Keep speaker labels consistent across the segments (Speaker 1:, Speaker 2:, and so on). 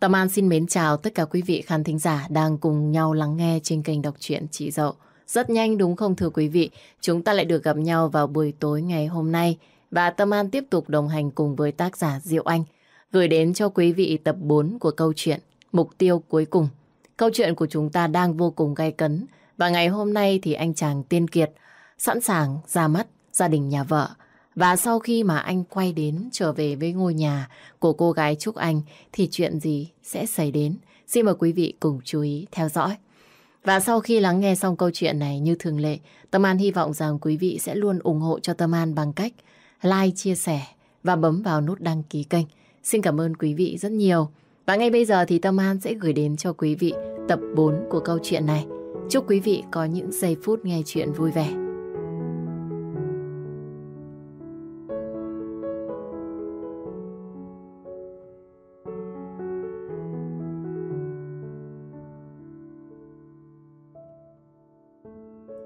Speaker 1: Tâm An xin mến chào tất cả quý vị khán thính giả đang cùng nhau lắng nghe trên kênh đọc truyện Chị Dậu. Rất nhanh đúng không thưa quý vị, chúng ta lại được gặp nhau vào buổi tối ngày hôm nay và Tâm An tiếp tục đồng hành cùng với tác giả Diệu Anh gửi đến cho quý vị tập 4 của câu chuyện Mục tiêu cuối cùng. Câu chuyện của chúng ta đang vô cùng gay cấn và ngày hôm nay thì anh chàng Tiên Kiệt sẵn sàng ra mắt gia đình nhà vợ. Và sau khi mà anh quay đến trở về với ngôi nhà của cô gái Trúc Anh thì chuyện gì sẽ xảy đến? Xin mời quý vị cùng chú ý theo dõi. Và sau khi lắng nghe xong câu chuyện này như thường lệ, Tâm An hy vọng rằng quý vị sẽ luôn ủng hộ cho Tâm An bằng cách like, chia sẻ và bấm vào nút đăng ký kênh. Xin cảm ơn quý vị rất nhiều. Và ngay bây giờ thì Tâm An sẽ gửi đến cho quý vị tập 4 của câu chuyện này. Chúc quý vị có những giây phút nghe chuyện vui vẻ.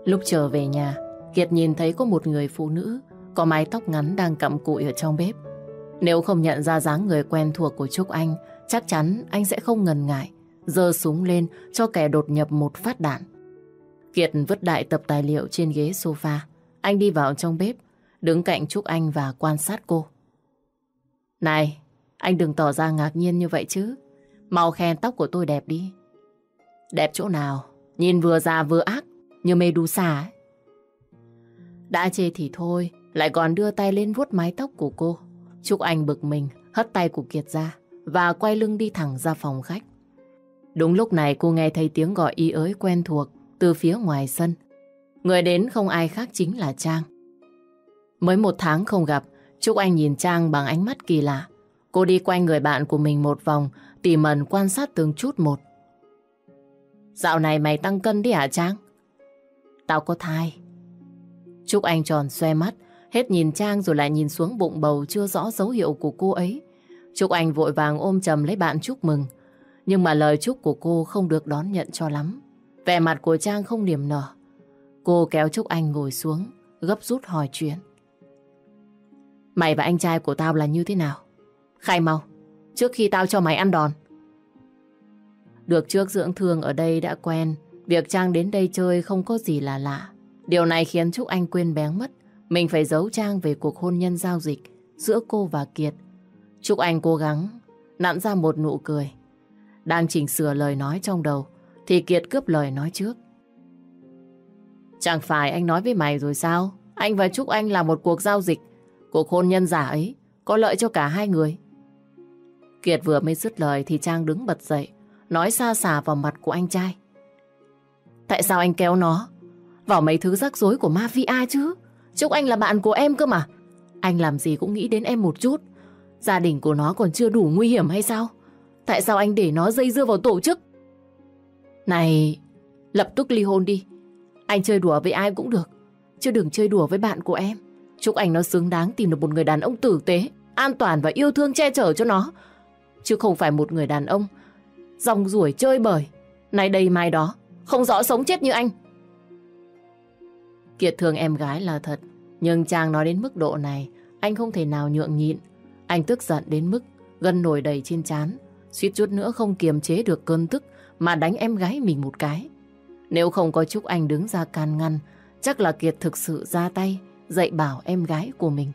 Speaker 1: Lúc trở về nhà, Kiệt nhìn thấy có một người phụ nữ có mái tóc ngắn đang cặm cụi ở trong bếp. Nếu không nhận ra dáng người quen thuộc của Trúc Anh, chắc chắn anh sẽ không ngần ngại, giơ súng lên cho kẻ đột nhập một phát đạn. Kiệt vứt đại tập tài liệu trên ghế sofa. Anh đi vào trong bếp, đứng cạnh Trúc Anh và quan sát cô. Này, anh đừng tỏ ra ngạc nhiên như vậy chứ. Mau khen tóc của tôi đẹp đi. Đẹp chỗ nào? Nhìn vừa già vừa ác, như Medusa ấy. Đã chê thì thôi, lại còn đưa tay lên vuốt mái tóc của cô. Trúc Anh bực mình, hất tay của Kiệt ra và quay lưng đi thẳng ra phòng khách. Đúng lúc này cô nghe thấy tiếng gọi y ới quen thuộc từ phía ngoài sân. Người đến không ai khác chính là Trang. Mới một tháng không gặp, Trúc Anh nhìn Trang bằng ánh mắt kỳ lạ. Cô đi quanh người bạn của mình một vòng, tỉ mẩn quan sát từng chút một. Dạo này mày tăng cân đi hả Trang? Tao có thai. Trúc Anh tròn xoe mắt, hết nhìn Trang rồi lại nhìn xuống bụng bầu chưa rõ dấu hiệu của cô ấy. Trúc Anh vội vàng ôm chầm lấy bạn chúc mừng. Nhưng mà lời chúc của cô không được đón nhận cho lắm. Vẻ mặt của Trang không niềm nở. Cô kéo Trúc Anh ngồi xuống, gấp rút hỏi chuyện. Mày và anh trai của tao là như thế nào? Khai mau, trước khi tao cho mày ăn đòn. Được trước dưỡng thương ở đây đã quen, việc Trang đến đây chơi không có gì là lạ. Điều này khiến Trúc Anh quên bén mất. Mình phải giấu Trang về cuộc hôn nhân giao dịch giữa cô và Kiệt. Trúc Anh cố gắng nặn ra một nụ cười. Đang chỉnh sửa lời nói trong đầu thì Kiệt cướp lời nói trước. Chẳng phải anh nói với mày rồi sao? Anh và Trúc Anh là một cuộc giao dịch. Cuộc hôn nhân giả ấy có lợi cho cả hai người. Kiệt vừa mới dứt lời thì Trang đứng bật dậy, nói xa xả vào mặt của anh trai. Tại sao anh kéo nó vào mấy thứ rắc rối của mafia chứ? Trúc Anh là bạn của em cơ mà. Anh làm gì cũng nghĩ đến em một chút. Gia đình của nó còn chưa đủ nguy hiểm hay sao? Tại sao anh để nó dây dưa vào tổ chức? Này, lập tức ly hôn đi. Anh chơi đùa với ai cũng được. Chứ đừng chơi đùa với bạn của em. Chúc anh nó xứng đáng tìm được một người đàn ông tử tế, an toàn và yêu thương che chở cho nó. Chứ không phải một người đàn ông dòng ruổi chơi bời. Nay đây mai đó, không rõ sống chết như anh. Kiệt thương em gái là thật, nhưng Trang nói đến mức độ này, anh không thể nào nhượng nhịn. Anh tức giận đến mức gân nổi đầy trên chán, suýt chút nữa không kiềm chế được cơn tức mà đánh em gái mình một cái. Nếu không có Trúc Anh đứng ra can ngăn, chắc là Kiệt thực sự ra tay, dạy bảo em gái của mình.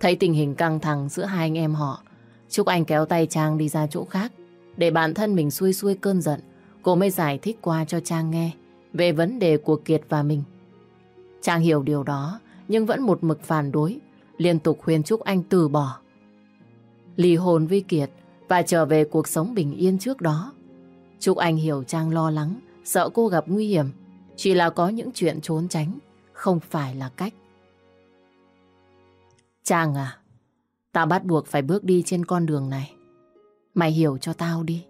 Speaker 1: Thấy tình hình căng thẳng giữa hai anh em họ, Trúc Anh kéo tay Trang đi ra chỗ khác, để bản thân mình xuôi xuôi cơn giận, cô mới giải thích qua cho Trang nghe về vấn đề của Kiệt và mình. Trang hiểu điều đó, nhưng vẫn một mực phản đối, liên tục khuyên Trúc Anh từ bỏ. Ly hôn với Kiệt và trở về cuộc sống bình yên trước đó. Trúc Anh hiểu Trang lo lắng, sợ cô gặp nguy hiểm. Chỉ là có những chuyện trốn tránh, không phải là cách. Trang à, tao bắt buộc phải bước đi trên con đường này. Mày hiểu cho tao đi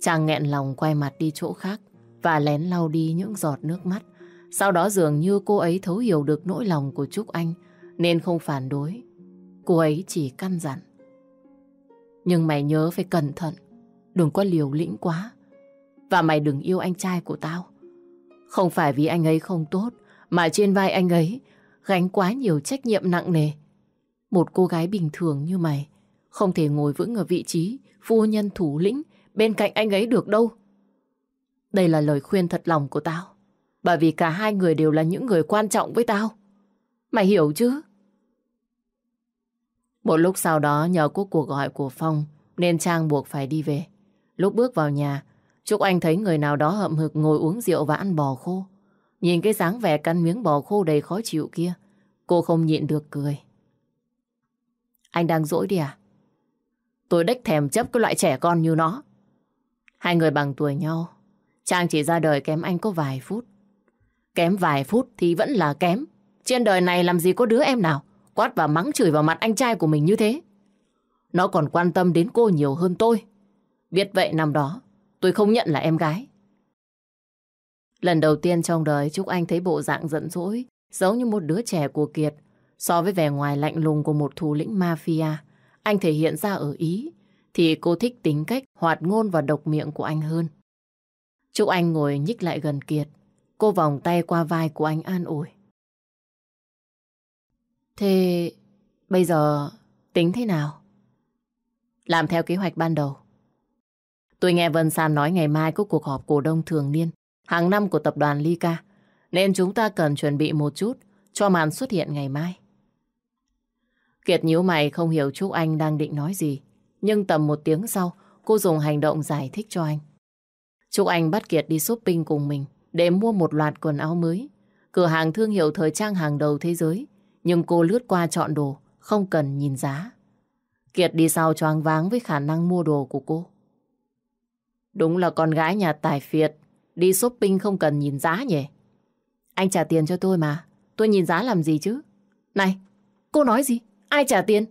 Speaker 1: chàng nghẹn lòng quay mặt đi chỗ khác và lén lau đi những giọt nước mắt. Sau đó dường như cô ấy thấu hiểu được nỗi lòng của Trúc Anh nên không phản đối. Cô ấy chỉ căn dặn. Nhưng mày nhớ phải cẩn thận, đừng có liều lĩnh quá. Và mày đừng yêu anh trai của tao. Không phải vì anh ấy không tốt, mà trên vai anh ấy gánh quá nhiều trách nhiệm nặng nề. Một cô gái bình thường như mày không thể ngồi vững ở vị trí phu nhân thủ lĩnh bên cạnh anh ấy được đâu. Đây là lời khuyên thật lòng của tao. Bởi vì cả hai người đều là những người quan trọng với tao. Mày hiểu chứ? Một lúc sau đó nhờ có cuộc gọi của Phong nên Trang buộc phải đi về. Lúc bước vào nhà, Trúc Anh thấy người nào đó hậm hực ngồi uống rượu và ăn bò khô. Nhìn cái dáng vẻ căn miếng bò khô đầy khó chịu kia, cô không nhịn được cười. Anh đang dỗi đi à? Tôi đếch thèm chấp cái loại trẻ con như nó. Hai người bằng tuổi nhau, Trang chỉ ra đời kém anh có vài phút. Kém vài phút thì vẫn là kém. Trên đời này làm gì có đứa em nào quát và mắng chửi vào mặt anh trai của mình như thế. Nó còn quan tâm đến cô nhiều hơn tôi. Biết vậy năm đó, tôi không nhận là em gái. Lần đầu tiên trong đời Trúc Anh thấy bộ dạng giận dỗi, giống như một đứa trẻ của Kiệt. So với vẻ ngoài lạnh lùng của một thủ lĩnh mafia, anh thể hiện ra ở Ý, thì cô thích tính cách hoạt ngôn và độc miệng của anh hơn. Trúc Anh ngồi nhích lại gần Kiệt. Cô vòng tay qua vai của anh an ủi. Thế bây giờ tính thế nào? Làm theo kế hoạch ban đầu. Tôi nghe Vân San nói ngày mai có cuộc họp cổ đông thường niên, hàng năm của tập đoàn Lyca nên chúng ta cần chuẩn bị một chút cho màn xuất hiện ngày mai. Kiệt nhíu mày không hiểu Trúc Anh đang định nói gì nhưng tầm một tiếng sau cô dùng hành động giải thích cho anh. Trúc Anh bắt Kiệt đi shopping cùng mình để mua một loạt quần áo mới. Cửa hàng thương hiệu thời trang hàng đầu thế giới. Nhưng cô lướt qua chọn đồ, không cần nhìn giá. Kiệt đi sau choáng váng với khả năng mua đồ của cô. Đúng là con gái nhà tài phiệt, đi shopping không cần nhìn giá nhỉ? Anh trả tiền cho tôi mà, tôi nhìn giá làm gì chứ? Này, cô nói gì? Ai trả tiền?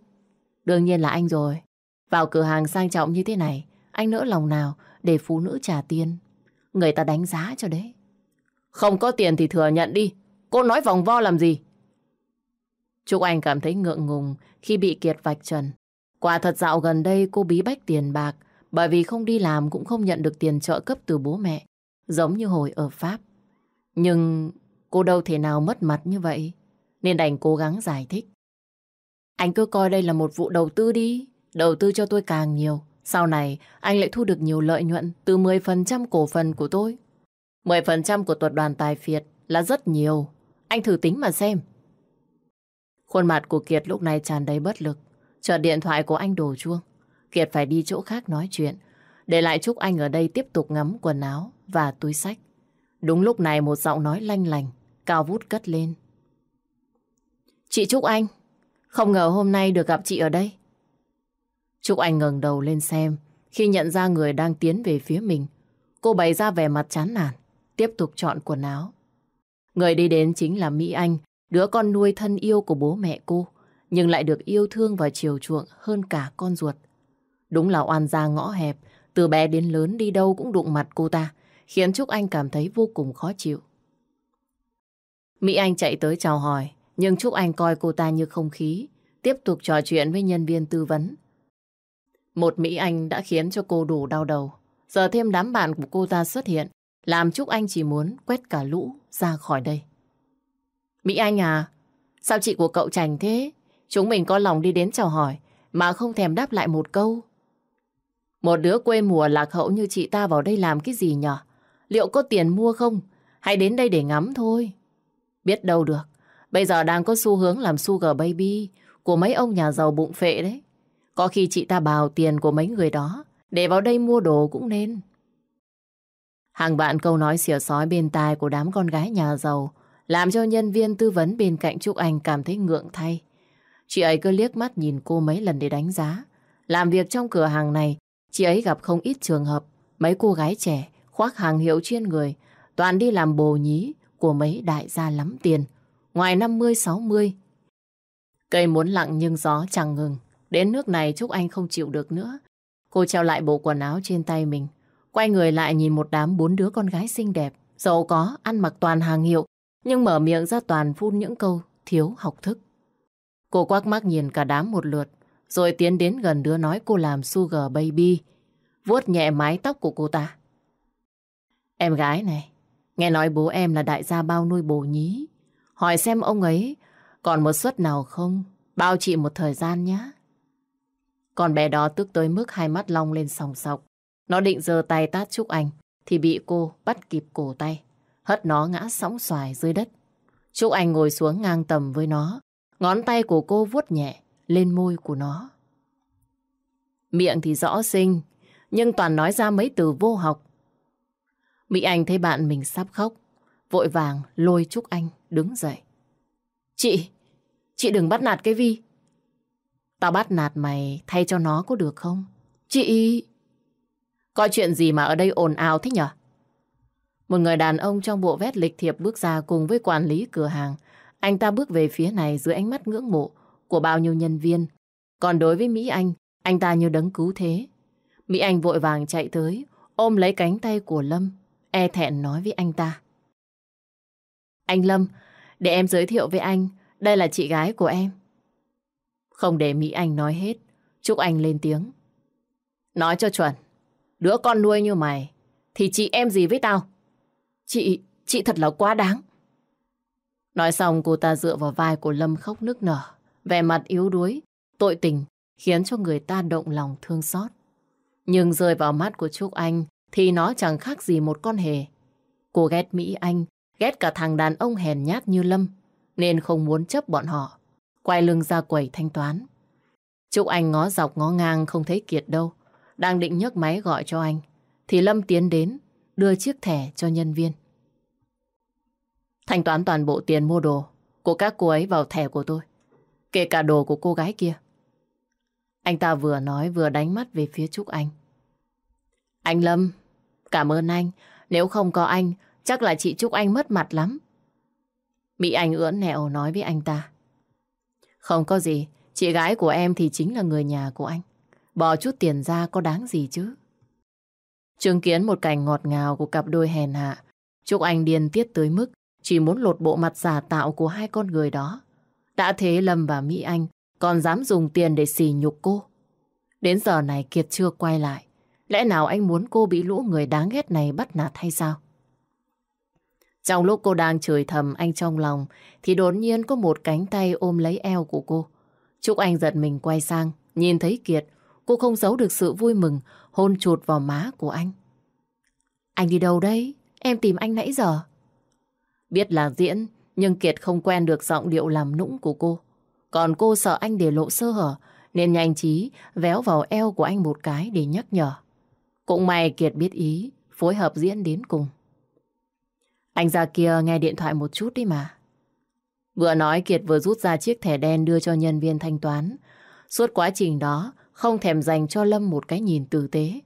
Speaker 1: Đương nhiên là anh rồi. Vào cửa hàng sang trọng như thế này, anh nỡ lòng nào để phụ nữ trả tiền. Người ta đánh giá cho đấy. Không có tiền thì thừa nhận đi. Cô nói vòng vo làm gì? Trúc Anh cảm thấy ngượng ngùng khi bị Kiệt vạch trần. Quả thật dạo gần đây cô bí bách tiền bạc bởi vì không đi làm cũng không nhận được tiền trợ cấp từ bố mẹ, giống như hồi ở Pháp. Nhưng cô đâu thể nào mất mặt như vậy, nên đành cố gắng giải thích. Anh cứ coi đây là một vụ đầu tư đi, đầu tư cho tôi càng nhiều. Sau này anh lại thu được nhiều lợi nhuận từ 10% cổ phần của tôi. 10% của tuật đoàn Tài Phiệt là rất nhiều. Anh thử tính mà xem. Khuôn mặt của Kiệt lúc này tràn đầy bất lực. Chợt điện thoại của anh đổ chuông. Kiệt phải đi chỗ khác nói chuyện. Để lại Trúc Anh ở đây tiếp tục ngắm quần áo và túi sách. Đúng lúc này một giọng nói lanh lành, cao vút cất lên. Chị Trúc Anh, không ngờ hôm nay được gặp chị ở đây. Trúc Anh ngẩng đầu lên xem, khi nhận ra người đang tiến về phía mình. Cô bày ra vẻ mặt chán nản, tiếp tục chọn quần áo. Người đi đến chính là Mỹ Anh, đứa con nuôi thân yêu của bố mẹ cô, nhưng lại được yêu thương và chiều chuộng hơn cả con ruột. Đúng là oan gia ngõ hẹp, từ bé đến lớn đi đâu cũng đụng mặt cô ta, khiến Trúc Anh cảm thấy vô cùng khó chịu. Mỹ Anh chạy tới chào hỏi, nhưng Trúc Anh coi cô ta như không khí, tiếp tục trò chuyện với nhân viên tư vấn. Một Mỹ Anh đã khiến cho cô đủ đau đầu. Giờ thêm đám bạn của cô ta xuất hiện, làm Trúc Anh chỉ muốn quét cả lũ ra khỏi đây. Mỹ Anh à, sao chị của cậu chảnh thế? Chúng mình có lòng đi đến chào hỏi, mà không thèm đáp lại một câu. Một đứa quê mùa lạc hậu như chị ta vào đây làm cái gì nhở? Liệu có tiền mua không? Hay đến đây để ngắm thôi? Biết đâu được. Bây giờ đang có xu hướng làm sugar baby của mấy ông nhà giàu bụng phệ đấy. Có khi chị ta bào tiền của mấy người đó để vào đây mua đồ cũng nên. Hàng bạn câu nói xỉa sói bên tai của đám con gái nhà giàu làm cho nhân viên tư vấn bên cạnh Trúc Anh cảm thấy ngượng thay. Chị ấy cứ liếc mắt nhìn cô mấy lần để đánh giá. Làm việc trong cửa hàng này, chị ấy gặp không ít trường hợp mấy cô gái trẻ khoác hàng hiệu trên người, toàn đi làm bồ nhí của mấy đại gia lắm tiền, ngoài 50-60. Cây muốn lặng nhưng gió chẳng ngừng. Đến nước này Trúc Anh không chịu được nữa. Cô treo lại bộ quần áo trên tay mình, quay người lại nhìn một đám bốn đứa con gái xinh đẹp, giàu có, ăn mặc toàn hàng hiệu, nhưng mở miệng ra toàn phun những câu thiếu học thức. Cô quắc mắt nhìn cả đám một lượt, rồi tiến đến gần đứa nói cô làm sugar baby, vuốt nhẹ mái tóc của cô ta. Em gái này, nghe nói bố em là đại gia bao nuôi bồ nhí. Hỏi xem ông ấy còn một suất nào không? Bao chị một thời gian nhé. Con bé đó tức tới mức hai mắt long lên sòng sọc. Nó định giơ tay tát Trúc Anh thì bị cô bắt kịp cổ tay. Hất nó ngã sóng xoài dưới đất. Trúc Anh ngồi xuống ngang tầm với nó. Ngón tay của cô vuốt nhẹ lên môi của nó. Miệng thì rõ xinh, nhưng toàn nói ra mấy từ vô học. Mỹ Anh thấy bạn mình sắp khóc, vội vàng lôi Trúc Anh đứng dậy. Chị, chị đừng bắt nạt cái Vi. Tao bắt nạt mày thay cho nó có được không? Chị... Có chuyện gì mà ở đây ồn ào thế nhở? Một người đàn ông trong bộ vest lịch thiệp bước ra cùng với quản lý cửa hàng. Anh ta bước về phía này dưới ánh mắt ngưỡng mộ của bao nhiêu nhân viên. Còn đối với Mỹ Anh, anh ta như đấng cứu thế. Mỹ Anh vội vàng chạy tới, ôm lấy cánh tay của Lâm, e thẹn nói với anh ta. Anh Lâm, để em giới thiệu với anh, đây là chị gái của em. Không để Mỹ Anh nói hết, Trúc Anh lên tiếng. Nói cho chuẩn, đứa con nuôi như mày, thì chị em gì với tao? Chị, chị thật là quá đáng. Nói xong cô ta dựa vào vai của Lâm khóc nức nở, vẻ mặt yếu đuối, tội tình, khiến cho người ta động lòng thương xót. Nhưng rơi vào mắt của Trúc Anh thì nó chẳng khác gì một con hề. Cô ghét Mỹ Anh, ghét cả thằng đàn ông hèn nhát như Lâm, nên không muốn chấp bọn họ. Quay lưng ra quầy thanh toán. Trúc Anh ngó dọc ngó ngang không thấy Kiệt đâu. Đang định nhấc máy gọi cho anh. Thì Lâm tiến đến, đưa chiếc thẻ cho nhân viên. Thanh toán toàn bộ tiền mua đồ của các cô ấy vào thẻ của tôi. Kể cả đồ của cô gái kia. Anh ta vừa nói vừa đánh mắt về phía Trúc Anh. Anh Lâm, cảm ơn anh. Nếu không có anh, chắc là chị Trúc Anh mất mặt lắm. Mỹ Anh ưỡn nẹo nói với anh ta. Không có gì, chị gái của em thì chính là người nhà của anh. Bỏ chút tiền ra có đáng gì chứ. Chứng kiến một cảnh ngọt ngào của cặp đôi hèn hạ, Trúc Anh điên tiết tới mức chỉ muốn lột bộ mặt giả tạo của hai con người đó. Đã thế Lâm và Mỹ Anh còn dám dùng tiền để xì nhục cô. Đến giờ này Kiệt chưa quay lại. Lẽ nào anh muốn cô bị lũ người đáng ghét này bắt nạt hay sao? Trong lúc cô đang chửi thầm anh trong lòng thì đột nhiên có một cánh tay ôm lấy eo của cô. Trúc Anh giật mình quay sang, nhìn thấy Kiệt, cô không giấu được sự vui mừng, hôn chuột vào má của anh. Anh đi đâu đấy? Em tìm anh nãy giờ. Biết là diễn, nhưng Kiệt không quen được giọng điệu làm nũng của cô. Còn cô sợ anh để lộ sơ hở, nên nhanh trí véo vào eo của anh một cái để nhắc nhở. Cũng may Kiệt biết ý, phối hợp diễn đến cùng. Anh ra kia nghe điện thoại một chút đi mà. Vừa nói Kiệt vừa rút ra chiếc thẻ đen đưa cho nhân viên thanh toán. Suốt quá trình đó, không thèm dành cho Lâm một cái nhìn tử tế.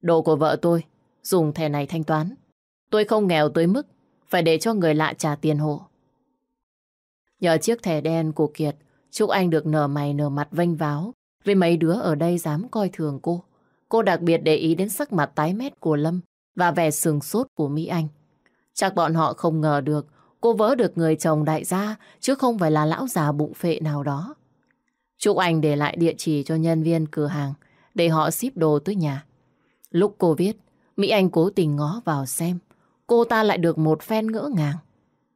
Speaker 1: Đồ của vợ tôi, dùng thẻ này thanh toán. Tôi không nghèo tới mức phải để cho người lạ trả tiền hộ. Nhờ chiếc thẻ đen của Kiệt, Trúc Anh được nở mày nở mặt vênh váo vì mấy đứa ở đây dám coi thường cô. Cô đặc biệt để ý đến sắc mặt tái mét của Lâm và vẻ sừng sốt của Mỹ Anh. Chắc bọn họ không ngờ được cô vỡ được người chồng đại gia chứ không phải là lão già bụng phệ nào đó. Trúc Anh để lại địa chỉ cho nhân viên cửa hàng để họ ship đồ tới nhà. Lúc cô viết, Mỹ Anh cố tình ngó vào xem. Cô ta lại được một phen ngỡ ngàng.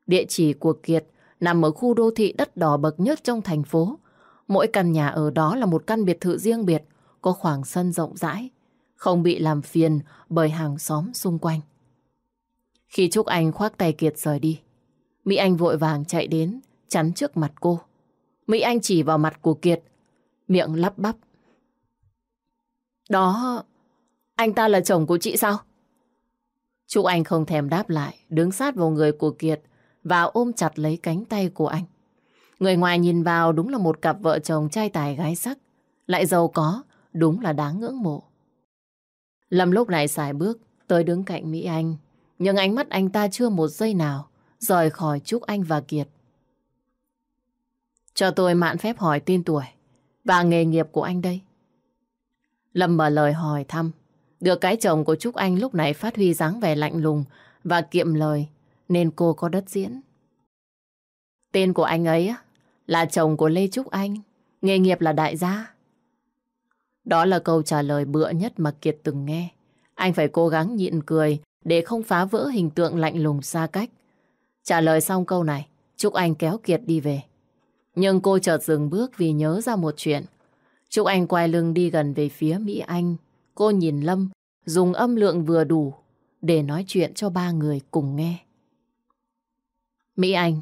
Speaker 1: Địa chỉ của Kiệt nằm ở khu đô thị đất đỏ bậc nhất trong thành phố. Mỗi căn nhà ở đó là một căn biệt thự riêng biệt, có khoảng sân rộng rãi, không bị làm phiền bởi hàng xóm xung quanh. Khi Trúc Anh khoác tay Kiệt rời đi, Mỹ Anh vội vàng chạy đến, chắn trước mặt cô. Mỹ Anh chỉ vào mặt của Kiệt, miệng lắp bắp. Đó, anh ta là chồng của chị sao? Trúc Anh không thèm đáp lại, đứng sát vào người của Kiệt và ôm chặt lấy cánh tay của anh. Người ngoài nhìn vào đúng là một cặp vợ chồng trai tài gái sắc, lại giàu có, đúng là đáng ngưỡng mộ. Lâm lúc này xài bước tới đứng cạnh Mỹ Anh, nhưng ánh mắt anh ta chưa một giây nào rời khỏi Trúc Anh và Kiệt. Cho tôi mạn phép hỏi tên tuổi và nghề nghiệp của anh đây. Lâm mở lời hỏi thăm. Được cái chồng của Trúc Anh lúc này phát huy dáng vẻ lạnh lùng và kiệm lời nên cô có đất diễn. Tên của anh ấy là chồng của Lê Trúc Anh, nghề nghiệp là đại gia. Đó là câu trả lời bựa nhất mà Kiệt từng nghe. Anh phải cố gắng nhịn cười để không phá vỡ hình tượng lạnh lùng xa cách. Trả lời xong câu này, Trúc Anh kéo Kiệt đi về. Nhưng cô chợt dừng bước vì nhớ ra một chuyện. Trúc Anh quay lưng đi gần về phía Mỹ Anh. Cô nhìn Lâm, dùng âm lượng vừa đủ để nói chuyện cho ba người cùng nghe. Mỹ Anh,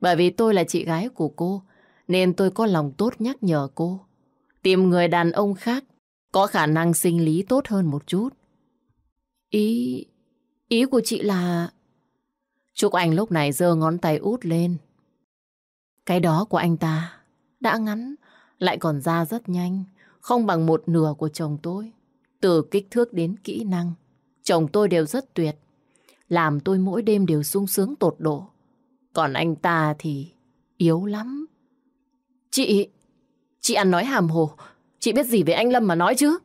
Speaker 1: bởi vì tôi là chị gái của cô, nên tôi có lòng tốt nhắc nhở cô. Tìm người đàn ông khác có khả năng sinh lý tốt hơn một chút. Ý... ý của chị là... Trúc Anh lúc này giơ ngón tay út lên. Cái đó của anh ta đã ngắn, lại còn ra rất nhanh, không bằng một nửa của chồng tôi. Từ kích thước đến kỹ năng, chồng tôi đều rất tuyệt. Làm tôi mỗi đêm đều sung sướng tột độ. Còn anh ta thì yếu lắm. Chị, chị ăn nói hàm hồ, chị biết gì về anh Lâm mà nói chứ?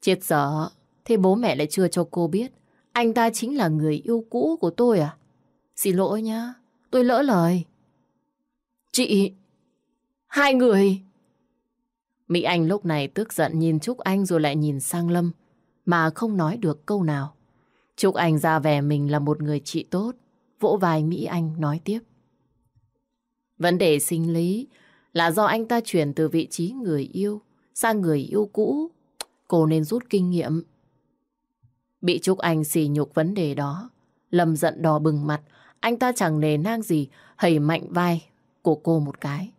Speaker 1: Chết dở, thế bố mẹ lại chưa cho cô biết. Anh ta chính là người yêu cũ của tôi à? Xin lỗi nhá, tôi lỡ lời. Chị, hai người... Mỹ Anh lúc này tức giận nhìn Trúc Anh rồi lại nhìn sang Lâm, mà không nói được câu nào. Trúc Anh ra vẻ mình là một người chị tốt, vỗ vai Mỹ Anh nói tiếp. Vấn đề sinh lý là do anh ta chuyển từ vị trí người yêu sang người yêu cũ. Cô nên rút kinh nghiệm. Bị Trúc Anh xì nhục vấn đề đó. Lâm giận đỏ bừng mặt. Anh ta chẳng nề nang gì hầy mạnh vai của cô một cái.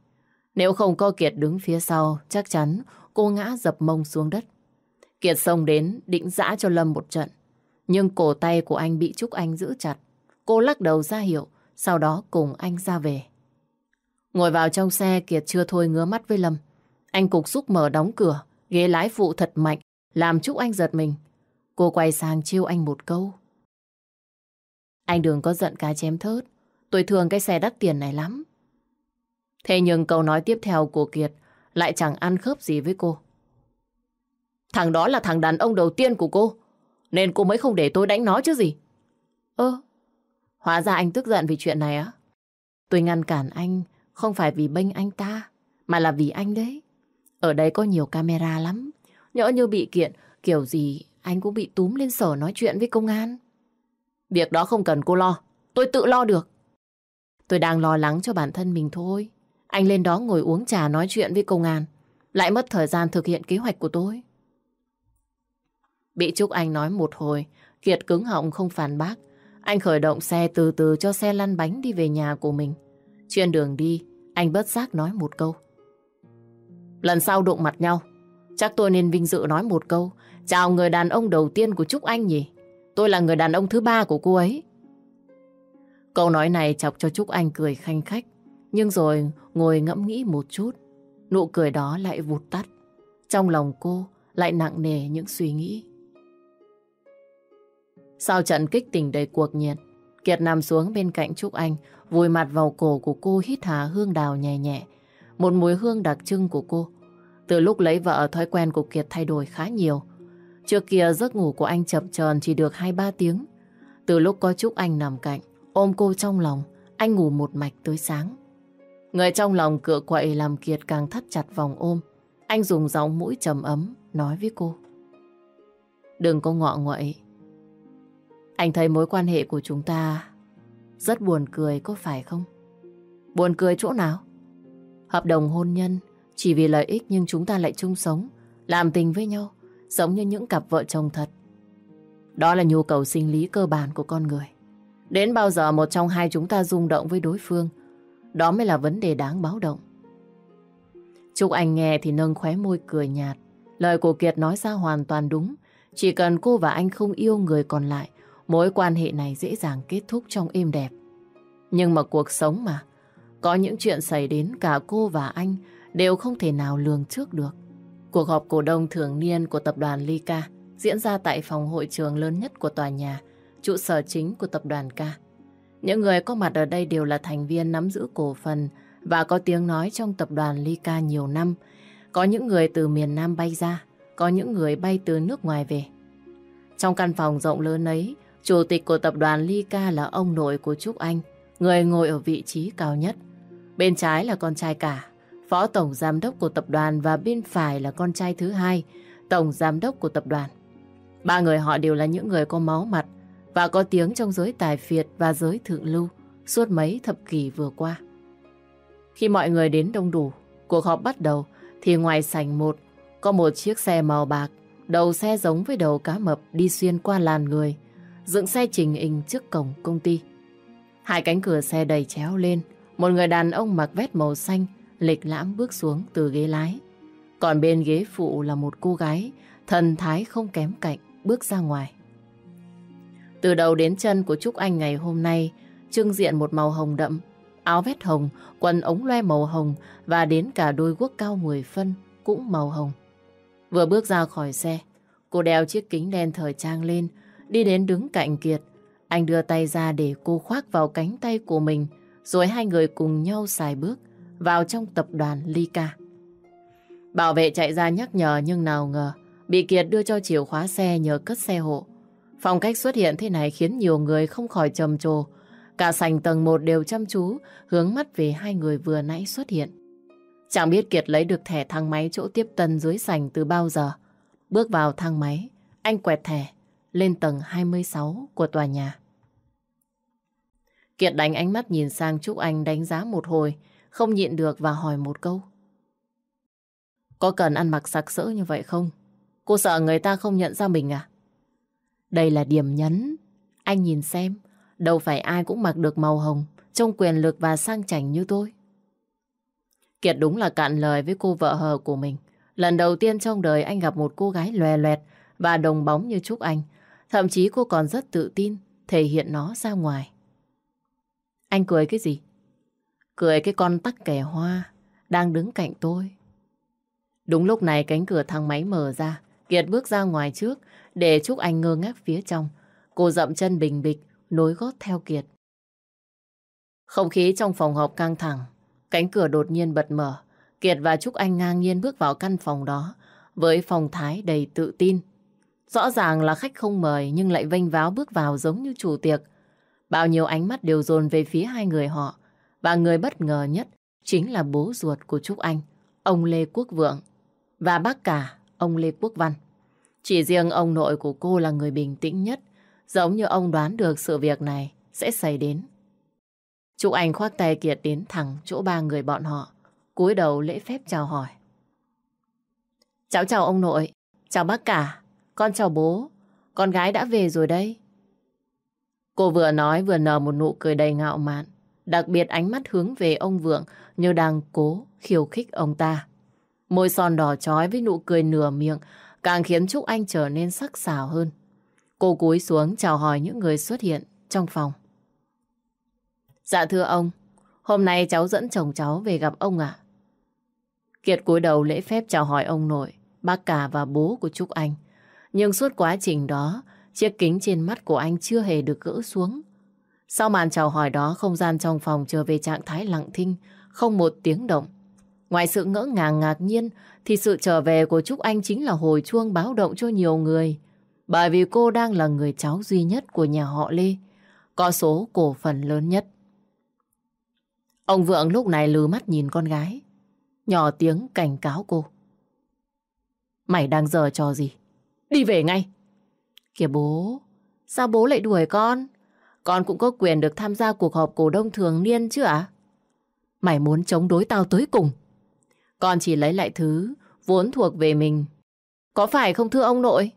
Speaker 1: Nếu không có Kiệt đứng phía sau, chắc chắn cô ngã dập mông xuống đất. Kiệt xông đến định dã cho Lâm một trận. Nhưng cổ tay của anh bị Trúc Anh giữ chặt. Cô lắc đầu ra hiệu, sau đó cùng anh ra về. Ngồi vào trong xe Kiệt chưa thôi ngứa mắt với Lâm. Anh cục xúc mở đóng cửa, ghế lái phụ thật mạnh, làm Trúc Anh giật mình. Cô quay sang chiêu anh một câu. Anh đừng có giận cá chém thớt, tôi thường cái xe đắt tiền này lắm. Thế nhưng câu nói tiếp theo của Kiệt lại chẳng ăn khớp gì với cô. Thằng đó là thằng đàn ông đầu tiên của cô, nên cô mới không để tôi đánh nó chứ gì. Ơ, hóa ra anh tức giận vì chuyện này á. Tôi ngăn cản anh không phải vì bênh anh ta, mà là vì anh đấy. Ở đây có nhiều camera lắm. Nhỡ như bị kiện, kiểu gì anh cũng bị túm lên sở nói chuyện với công an. Việc đó không cần cô lo, tôi tự lo được. Tôi đang lo lắng cho bản thân mình thôi. Anh lên đó ngồi uống trà nói chuyện với công an, lại mất thời gian thực hiện kế hoạch của tôi. Bị Trúc Anh nói một hồi, Kiệt cứng họng không phản bác. Anh khởi động xe từ từ cho xe lăn bánh đi về nhà của mình. Trên đường đi, anh bất giác nói một câu. Lần sau đụng mặt nhau, chắc tôi nên vinh dự nói một câu. Chào người đàn ông đầu tiên của Trúc Anh nhỉ? Tôi là người đàn ông thứ ba của cô ấy. Câu nói này chọc cho Trúc Anh cười khanh khách. Nhưng rồi ngồi ngẫm nghĩ một chút, nụ cười đó lại vụt tắt. Trong lòng cô lại nặng nề những suy nghĩ. Sau trận kích tình đầy cuộc nhiệt, Kiệt nằm xuống bên cạnh Trúc Anh, vùi mặt vào cổ của cô hít hà hương đào nhẹ nhẹ. Một mùi hương đặc trưng của cô. Từ lúc lấy vợ, thói quen của Kiệt thay đổi khá nhiều. Trước kia giấc ngủ của anh chập chờn chỉ được 2-3 tiếng. Từ lúc có Trúc Anh nằm cạnh, ôm cô trong lòng, anh ngủ một mạch tới sáng. Người trong lòng cựa quậy làm Kiệt càng thắt chặt vòng ôm. Anh dùng giọng mũi trầm ấm, nói với cô. Đừng có ngọ nguậy. Anh thấy mối quan hệ của chúng ta rất buồn cười có phải không? Buồn cười chỗ nào? Hợp đồng hôn nhân chỉ vì lợi ích nhưng chúng ta lại chung sống, làm tình với nhau, giống như những cặp vợ chồng thật. Đó là nhu cầu sinh lý cơ bản của con người. Đến bao giờ một trong hai chúng ta rung động với đối phương, đó mới là vấn đề đáng báo động. Trúc Anh nghe thì nâng khóe môi cười nhạt. Lời của Kiệt nói ra hoàn toàn đúng. Chỉ cần cô và anh không yêu người còn lại, mối quan hệ này dễ dàng kết thúc trong êm đẹp. Nhưng mà cuộc sống mà, có những chuyện xảy đến cả cô và anh đều không thể nào lường trước được. Cuộc họp cổ đông thường niên của tập đoàn Lika diễn ra tại phòng hội trường lớn nhất của tòa nhà, trụ sở chính của tập đoàn K. Những người có mặt ở đây đều là thành viên nắm giữ cổ phần và có tiếng nói trong tập đoàn Lika nhiều năm. Có những người từ miền Nam bay ra, có những người bay từ nước ngoài về. Trong căn phòng rộng lớn ấy, chủ tịch của tập đoàn Lyca là ông nội của Trúc Anh, người ngồi ở vị trí cao nhất. Bên trái là con trai cả, phó tổng giám đốc của tập đoàn và bên phải là con trai thứ hai, tổng giám đốc của tập đoàn. Ba người họ đều là những người có máu mặt và có tiếng trong giới tài phiệt và giới thượng lưu suốt mấy thập kỷ vừa qua. Khi mọi người đến đông đủ, cuộc họp bắt đầu thì ngoài sảnh một có một chiếc xe màu bạc, đầu xe giống với đầu cá mập đi xuyên qua làn người, dựng xe trình hình trước cổng công ty. Hai cánh cửa xe đầy chéo lên, một người đàn ông mặc vest màu xanh, lịch lãm bước xuống từ ghế lái. Còn bên ghế phụ là một cô gái, thần thái không kém cạnh, bước ra ngoài. Từ đầu đến chân của Trúc Anh ngày hôm nay, trưng diện một màu hồng đậm, áo vest hồng, quần ống loe màu hồng và đến cả đôi guốc cao 10 phân cũng màu hồng. Vừa bước ra khỏi xe, cô đeo chiếc kính đen thời trang lên, đi đến đứng cạnh Kiệt. Anh đưa tay ra để cô khoác vào cánh tay của mình, rồi hai người cùng nhau xài bước vào trong tập đoàn Lyca. Bảo vệ chạy ra nhắc nhở nhưng nào ngờ bị Kiệt đưa cho chìa khóa xe nhờ cất xe hộ. Phong cách xuất hiện thế này khiến nhiều người không khỏi trầm trồ. Cả sành tầng 1 đều chăm chú hướng mắt về hai người vừa nãy xuất hiện. Chẳng biết Kiệt lấy được thẻ thang máy chỗ tiếp tân dưới sành từ bao giờ. Bước vào thang máy, anh quẹt thẻ lên tầng 26 của tòa nhà. Kiệt đánh ánh mắt nhìn sang Trúc Anh đánh giá một hồi, không nhịn được và hỏi một câu. Có cần ăn mặc sặc sỡ như vậy không? Cô sợ người ta không nhận ra mình à? Đây là điểm nhấn. Anh nhìn xem, đâu phải ai cũng mặc được màu hồng, trông quyền lực và sang chảnh như tôi. Kiệt đúng là cạn lời với cô vợ hờ của mình. Lần đầu tiên trong đời anh gặp một cô gái lòe loẹt và đồng bóng như Trúc Anh. Thậm chí cô còn rất tự tin thể hiện nó ra ngoài. Anh cười cái gì? Cười cái con tắc kẻ hoa đang đứng cạnh tôi. Đúng lúc này cánh cửa thang máy mở ra. Kiệt bước ra ngoài trước để Trúc Anh ngơ ngác phía trong. Cô dậm chân bình bịch, nối gót theo Kiệt. Không khí trong phòng họp căng thẳng. Cánh cửa đột nhiên bật mở. Kiệt và Trúc Anh ngang nhiên bước vào căn phòng đó với phong thái đầy tự tin. Rõ ràng là khách không mời nhưng lại vênh váo bước vào giống như chủ tiệc. Bao nhiêu ánh mắt đều dồn về phía hai người họ. Và người bất ngờ nhất chính là bố ruột của Trúc Anh, ông Lê Quốc Vượng. Và bác cả, ông Lê Quốc Văn. Chỉ riêng ông nội của cô là người bình tĩnh nhất, giống như ông đoán được sự việc này sẽ xảy đến. Trúc Anh khoác tay Kiệt đến thẳng chỗ ba người bọn họ, cúi đầu lễ phép chào hỏi. Cháu chào ông nội, chào bác cả, con chào bố, con gái đã về rồi đây. Cô vừa nói vừa nở một nụ cười đầy ngạo mạn, đặc biệt ánh mắt hướng về ông Vượng như đang cố khiêu khích ông ta. Môi son đỏ chói với nụ cười nửa miệng càng khiến Trúc Anh trở nên sắc sảo hơn. Cô cúi xuống chào hỏi những người xuất hiện trong phòng. Dạ thưa ông, hôm nay cháu dẫn chồng cháu về gặp ông ạ. Kiệt cúi đầu lễ phép chào hỏi ông nội, bác cả và bố của Trúc Anh. Nhưng suốt quá trình đó, chiếc kính trên mắt của anh chưa hề được gỡ xuống. Sau màn chào hỏi đó, không gian trong phòng trở về trạng thái lặng thinh, không một tiếng động. Ngoài sự ngỡ ngàng ngạc nhiên, thì sự trở về của Trúc Anh chính là hồi chuông báo động cho nhiều người. Bởi vì cô đang là người cháu duy nhất của nhà họ Lê, có số cổ phần lớn nhất. Ông Vượng lúc này lừ mắt nhìn con gái, nhỏ tiếng cảnh cáo cô. Mày đang giờ trò gì? Đi về ngay! Kìa bố, sao bố lại đuổi con? Con cũng có quyền được tham gia cuộc họp cổ đông thường niên chứ ạ? Mày muốn chống đối tao tới cùng. Con chỉ lấy lại thứ vốn thuộc về mình. Có phải không thưa ông nội?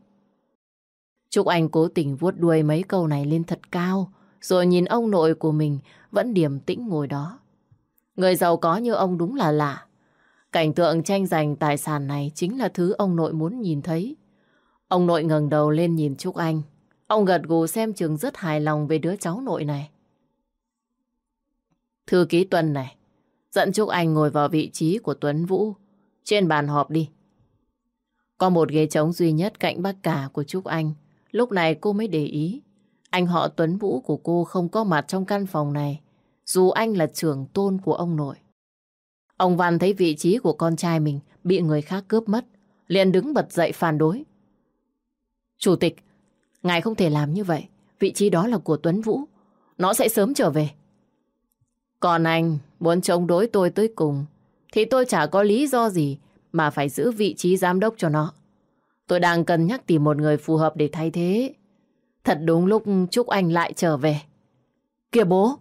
Speaker 1: Trúc Anh cố tình vuốt đuôi mấy câu này lên thật cao, rồi nhìn ông nội của mình vẫn điềm tĩnh ngồi đó. Người giàu có như ông đúng là lạ. Cảnh tượng tranh giành tài sản này chính là thứ ông nội muốn nhìn thấy. Ông nội ngẩng đầu lên nhìn Trúc Anh. Ông gật gù xem chừng rất hài lòng về đứa cháu nội này. Thư ký Tuân này, dẫn Trúc Anh ngồi vào vị trí của Tuấn Vũ, trên bàn họp đi. Có một ghế trống duy nhất cạnh bác cả của Trúc Anh. Lúc này cô mới để ý. Anh họ Tuấn Vũ của cô không có mặt trong căn phòng này, dù anh là trưởng tôn của ông nội. Ông Văn thấy vị trí của con trai mình bị người khác cướp mất, liền đứng bật dậy phản đối. Chủ tịch, ngài không thể làm như vậy. Vị trí đó là của Tuấn Vũ. Nó sẽ sớm trở về. Còn anh muốn chống đối tôi tới cùng thì tôi chả có lý do gì mà phải giữ vị trí giám đốc cho nó. Tôi đang cân nhắc tìm một người phù hợp để thay thế. Thật đúng lúc Chúc Anh lại trở về. Kìa bố!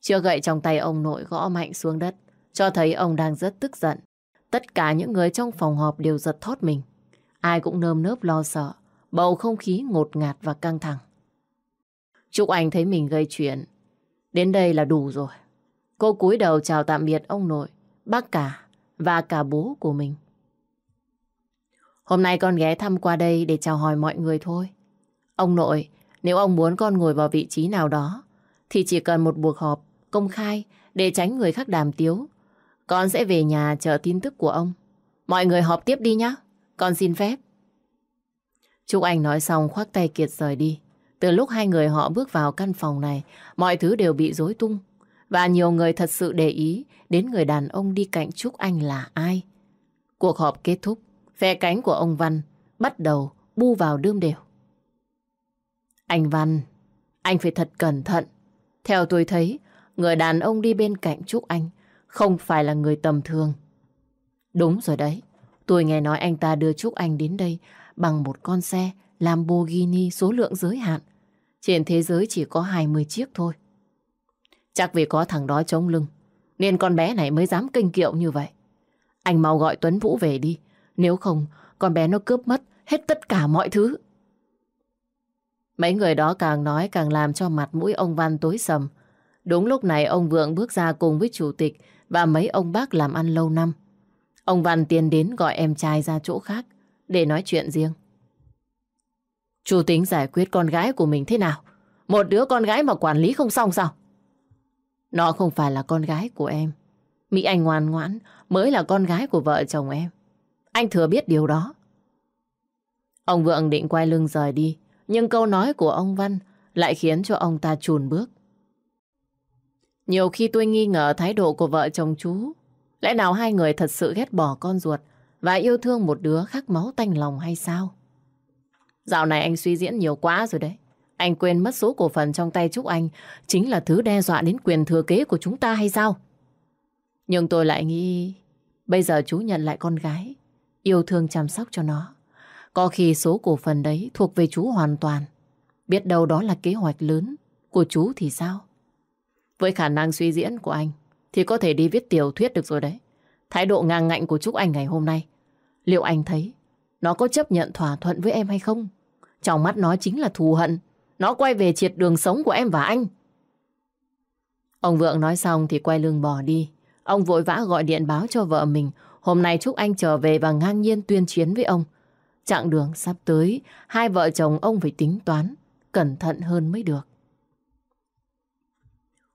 Speaker 1: Chưa gậy trong tay ông nội gõ mạnh xuống đất, cho thấy ông đang rất tức giận. Tất cả những người trong phòng họp đều giật thót mình. Ai cũng nơm nớp lo sợ, bầu không khí ngột ngạt và căng thẳng. Trúc Anh thấy mình gây chuyện. Đến đây là đủ rồi. Cô cúi đầu chào tạm biệt ông nội, bác cả và cả bố của mình. Hôm nay con ghé thăm qua đây để chào hỏi mọi người thôi. Ông nội, nếu ông muốn con ngồi vào vị trí nào đó, thì chỉ cần một buổi họp công khai để tránh người khác đàm tiếu. Con sẽ về nhà chờ tin tức của ông. Mọi người họp tiếp đi nhé. Con xin phép. Trúc Anh nói xong khoác tay Kiệt rời đi. Từ lúc hai người họ bước vào căn phòng này, mọi thứ đều bị rối tung. Và nhiều người thật sự để ý đến người đàn ông đi cạnh Trúc Anh là ai. Cuộc họp kết thúc, phe cánh của ông Văn bắt đầu bu vào đương đều. Anh Văn, anh phải thật cẩn thận. Theo tôi thấy, người đàn ông đi bên cạnh Trúc Anh không phải là người tầm thường. Đúng rồi đấy, tôi nghe nói anh ta đưa Trúc Anh đến đây bằng một con xe Lamborghini số lượng giới hạn. Trên thế giới chỉ có 20 chiếc thôi. Chắc vì có thằng đó chống lưng, nên con bé này mới dám kinh kiệu như vậy. Anh mau gọi Tuấn Vũ về đi, nếu không con bé nó cướp mất hết tất cả mọi thứ. Mấy người đó càng nói càng làm cho mặt mũi ông Văn tối sầm. Đúng lúc này ông Vượng bước ra cùng với chủ tịch và mấy ông bác làm ăn lâu năm. Ông Văn tiến đến gọi em trai ra chỗ khác để nói chuyện riêng. Chú tính giải quyết con gái của mình thế nào? Một đứa con gái mà quản lý không xong sao? Nó không phải là con gái của em. Mỹ Anh ngoan ngoãn mới là con gái của vợ chồng em. Anh thừa biết điều đó. Ông Vượng định quay lưng rời đi, nhưng câu nói của ông Văn lại khiến cho ông ta chùn bước. Nhiều khi tôi nghi ngờ thái độ của vợ chồng chú. Lẽ nào hai người thật sự ghét bỏ con ruột và yêu thương một đứa khác máu tanh lòng hay sao? Dạo này anh suy diễn nhiều quá rồi đấy. Anh quên mất số cổ phần trong tay Trúc Anh chính là thứ đe dọa đến quyền thừa kế của chúng ta hay sao? Nhưng tôi lại nghĩ bây giờ chú nhận lại con gái, yêu thương chăm sóc cho nó. Có khi số cổ phần đấy thuộc về chú hoàn toàn. Biết đâu đó là kế hoạch lớn của chú thì sao? Với khả năng suy diễn của anh thì có thể đi viết tiểu thuyết được rồi đấy. Thái độ ngang ngạnh của Trúc Anh ngày hôm nay liệu anh thấy nó có chấp nhận thỏa thuận với em hay không? Trong mắt nó chính là thù hận. Nó quay về triệt đường sống của em và anh. Ông Vượng nói xong thì quay lưng bỏ đi. Ông vội vã gọi điện báo cho vợ mình. Hôm nay Trúc Anh trở về và ngang nhiên tuyên chiến với ông. Chặng đường sắp tới, hai vợ chồng ông phải tính toán, cẩn thận hơn mới được.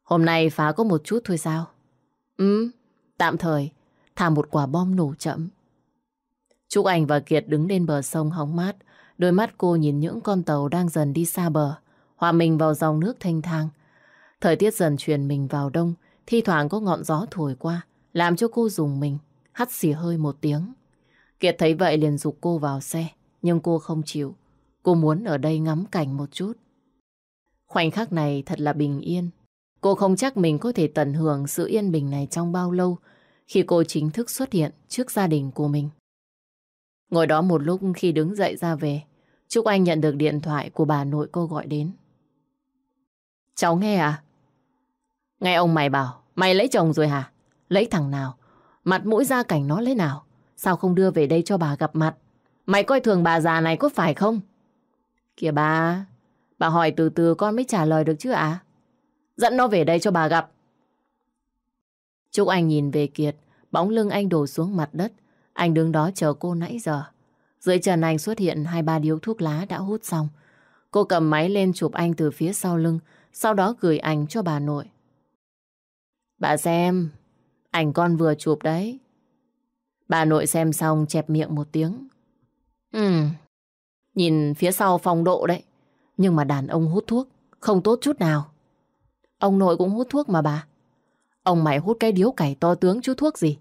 Speaker 1: Hôm nay phá có một chút thôi sao? Ừ, tạm thời, thả một quả bom nổ chậm. Trúc Anh và Kiệt đứng lên bờ sông hóng mát, đôi mắt cô nhìn những con tàu đang dần đi xa bờ, hòa mình vào dòng nước thanh thang. Thời tiết dần chuyển mình vào đông, thi thoảng có ngọn gió thổi qua, làm cho cô dùng mình, hắt xì hơi một tiếng. Kiệt thấy vậy liền dục cô vào xe, nhưng cô không chịu. Cô muốn ở đây ngắm cảnh một chút. Khoảnh khắc này thật là bình yên. Cô không chắc mình có thể tận hưởng sự yên bình này trong bao lâu khi cô chính thức xuất hiện trước gia đình của mình. Ngồi đó một lúc khi đứng dậy ra về, Trúc Anh nhận được điện thoại của bà nội cô gọi đến. Cháu nghe à? Nghe ông mày bảo, mày lấy chồng rồi hả? Lấy thằng nào? Mặt mũi ra cảnh nó lấy nào? Sao không đưa về đây cho bà gặp mặt? Mày coi thường bà già này có phải không? Kìa bà, bà hỏi từ từ con mới trả lời được chứ ạ? À? Dẫn nó về đây cho bà gặp. Trúc Anh nhìn về Kiệt, bóng lưng anh đổ xuống mặt đất. Anh đứng đó chờ cô nãy giờ. Dưới chân anh xuất hiện hai ba điếu thuốc lá đã hút xong. Cô cầm máy lên chụp anh từ phía sau lưng, sau đó gửi ảnh cho bà nội. Bà xem, ảnh con vừa chụp đấy. Bà nội xem xong chẹp miệng một tiếng. Ừ, nhìn phía sau phong độ đấy. Nhưng mà đàn ông hút thuốc, không tốt chút nào. Ông nội cũng hút thuốc mà bà. Ông mày hút cái điếu cày to tướng chú thuốc gì.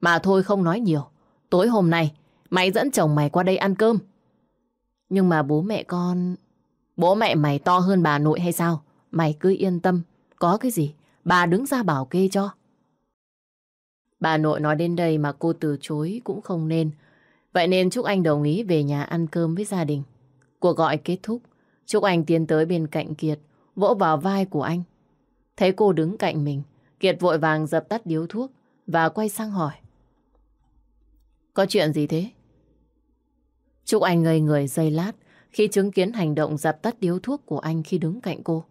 Speaker 1: Mà thôi không nói nhiều. Tối hôm nay, mày dẫn chồng mày qua đây ăn cơm. Nhưng mà bố mẹ con... Bố mẹ mày to hơn bà nội hay sao? Mày cứ yên tâm. Có cái gì? Bà đứng ra bảo kê cho. Bà nội nói đến đây mà cô từ chối cũng không nên. Vậy nên Trúc Anh đồng ý về nhà ăn cơm với gia đình. Cuộc gọi kết thúc, Trúc Anh tiến tới bên cạnh Kiệt, vỗ vào vai của anh. Thấy cô đứng cạnh mình, Kiệt vội vàng dập tắt điếu thuốc và quay sang hỏi. Có chuyện gì thế? Trúc Anh ngây người giây lát khi chứng kiến hành động dập tắt điếu thuốc của anh khi đứng cạnh cô.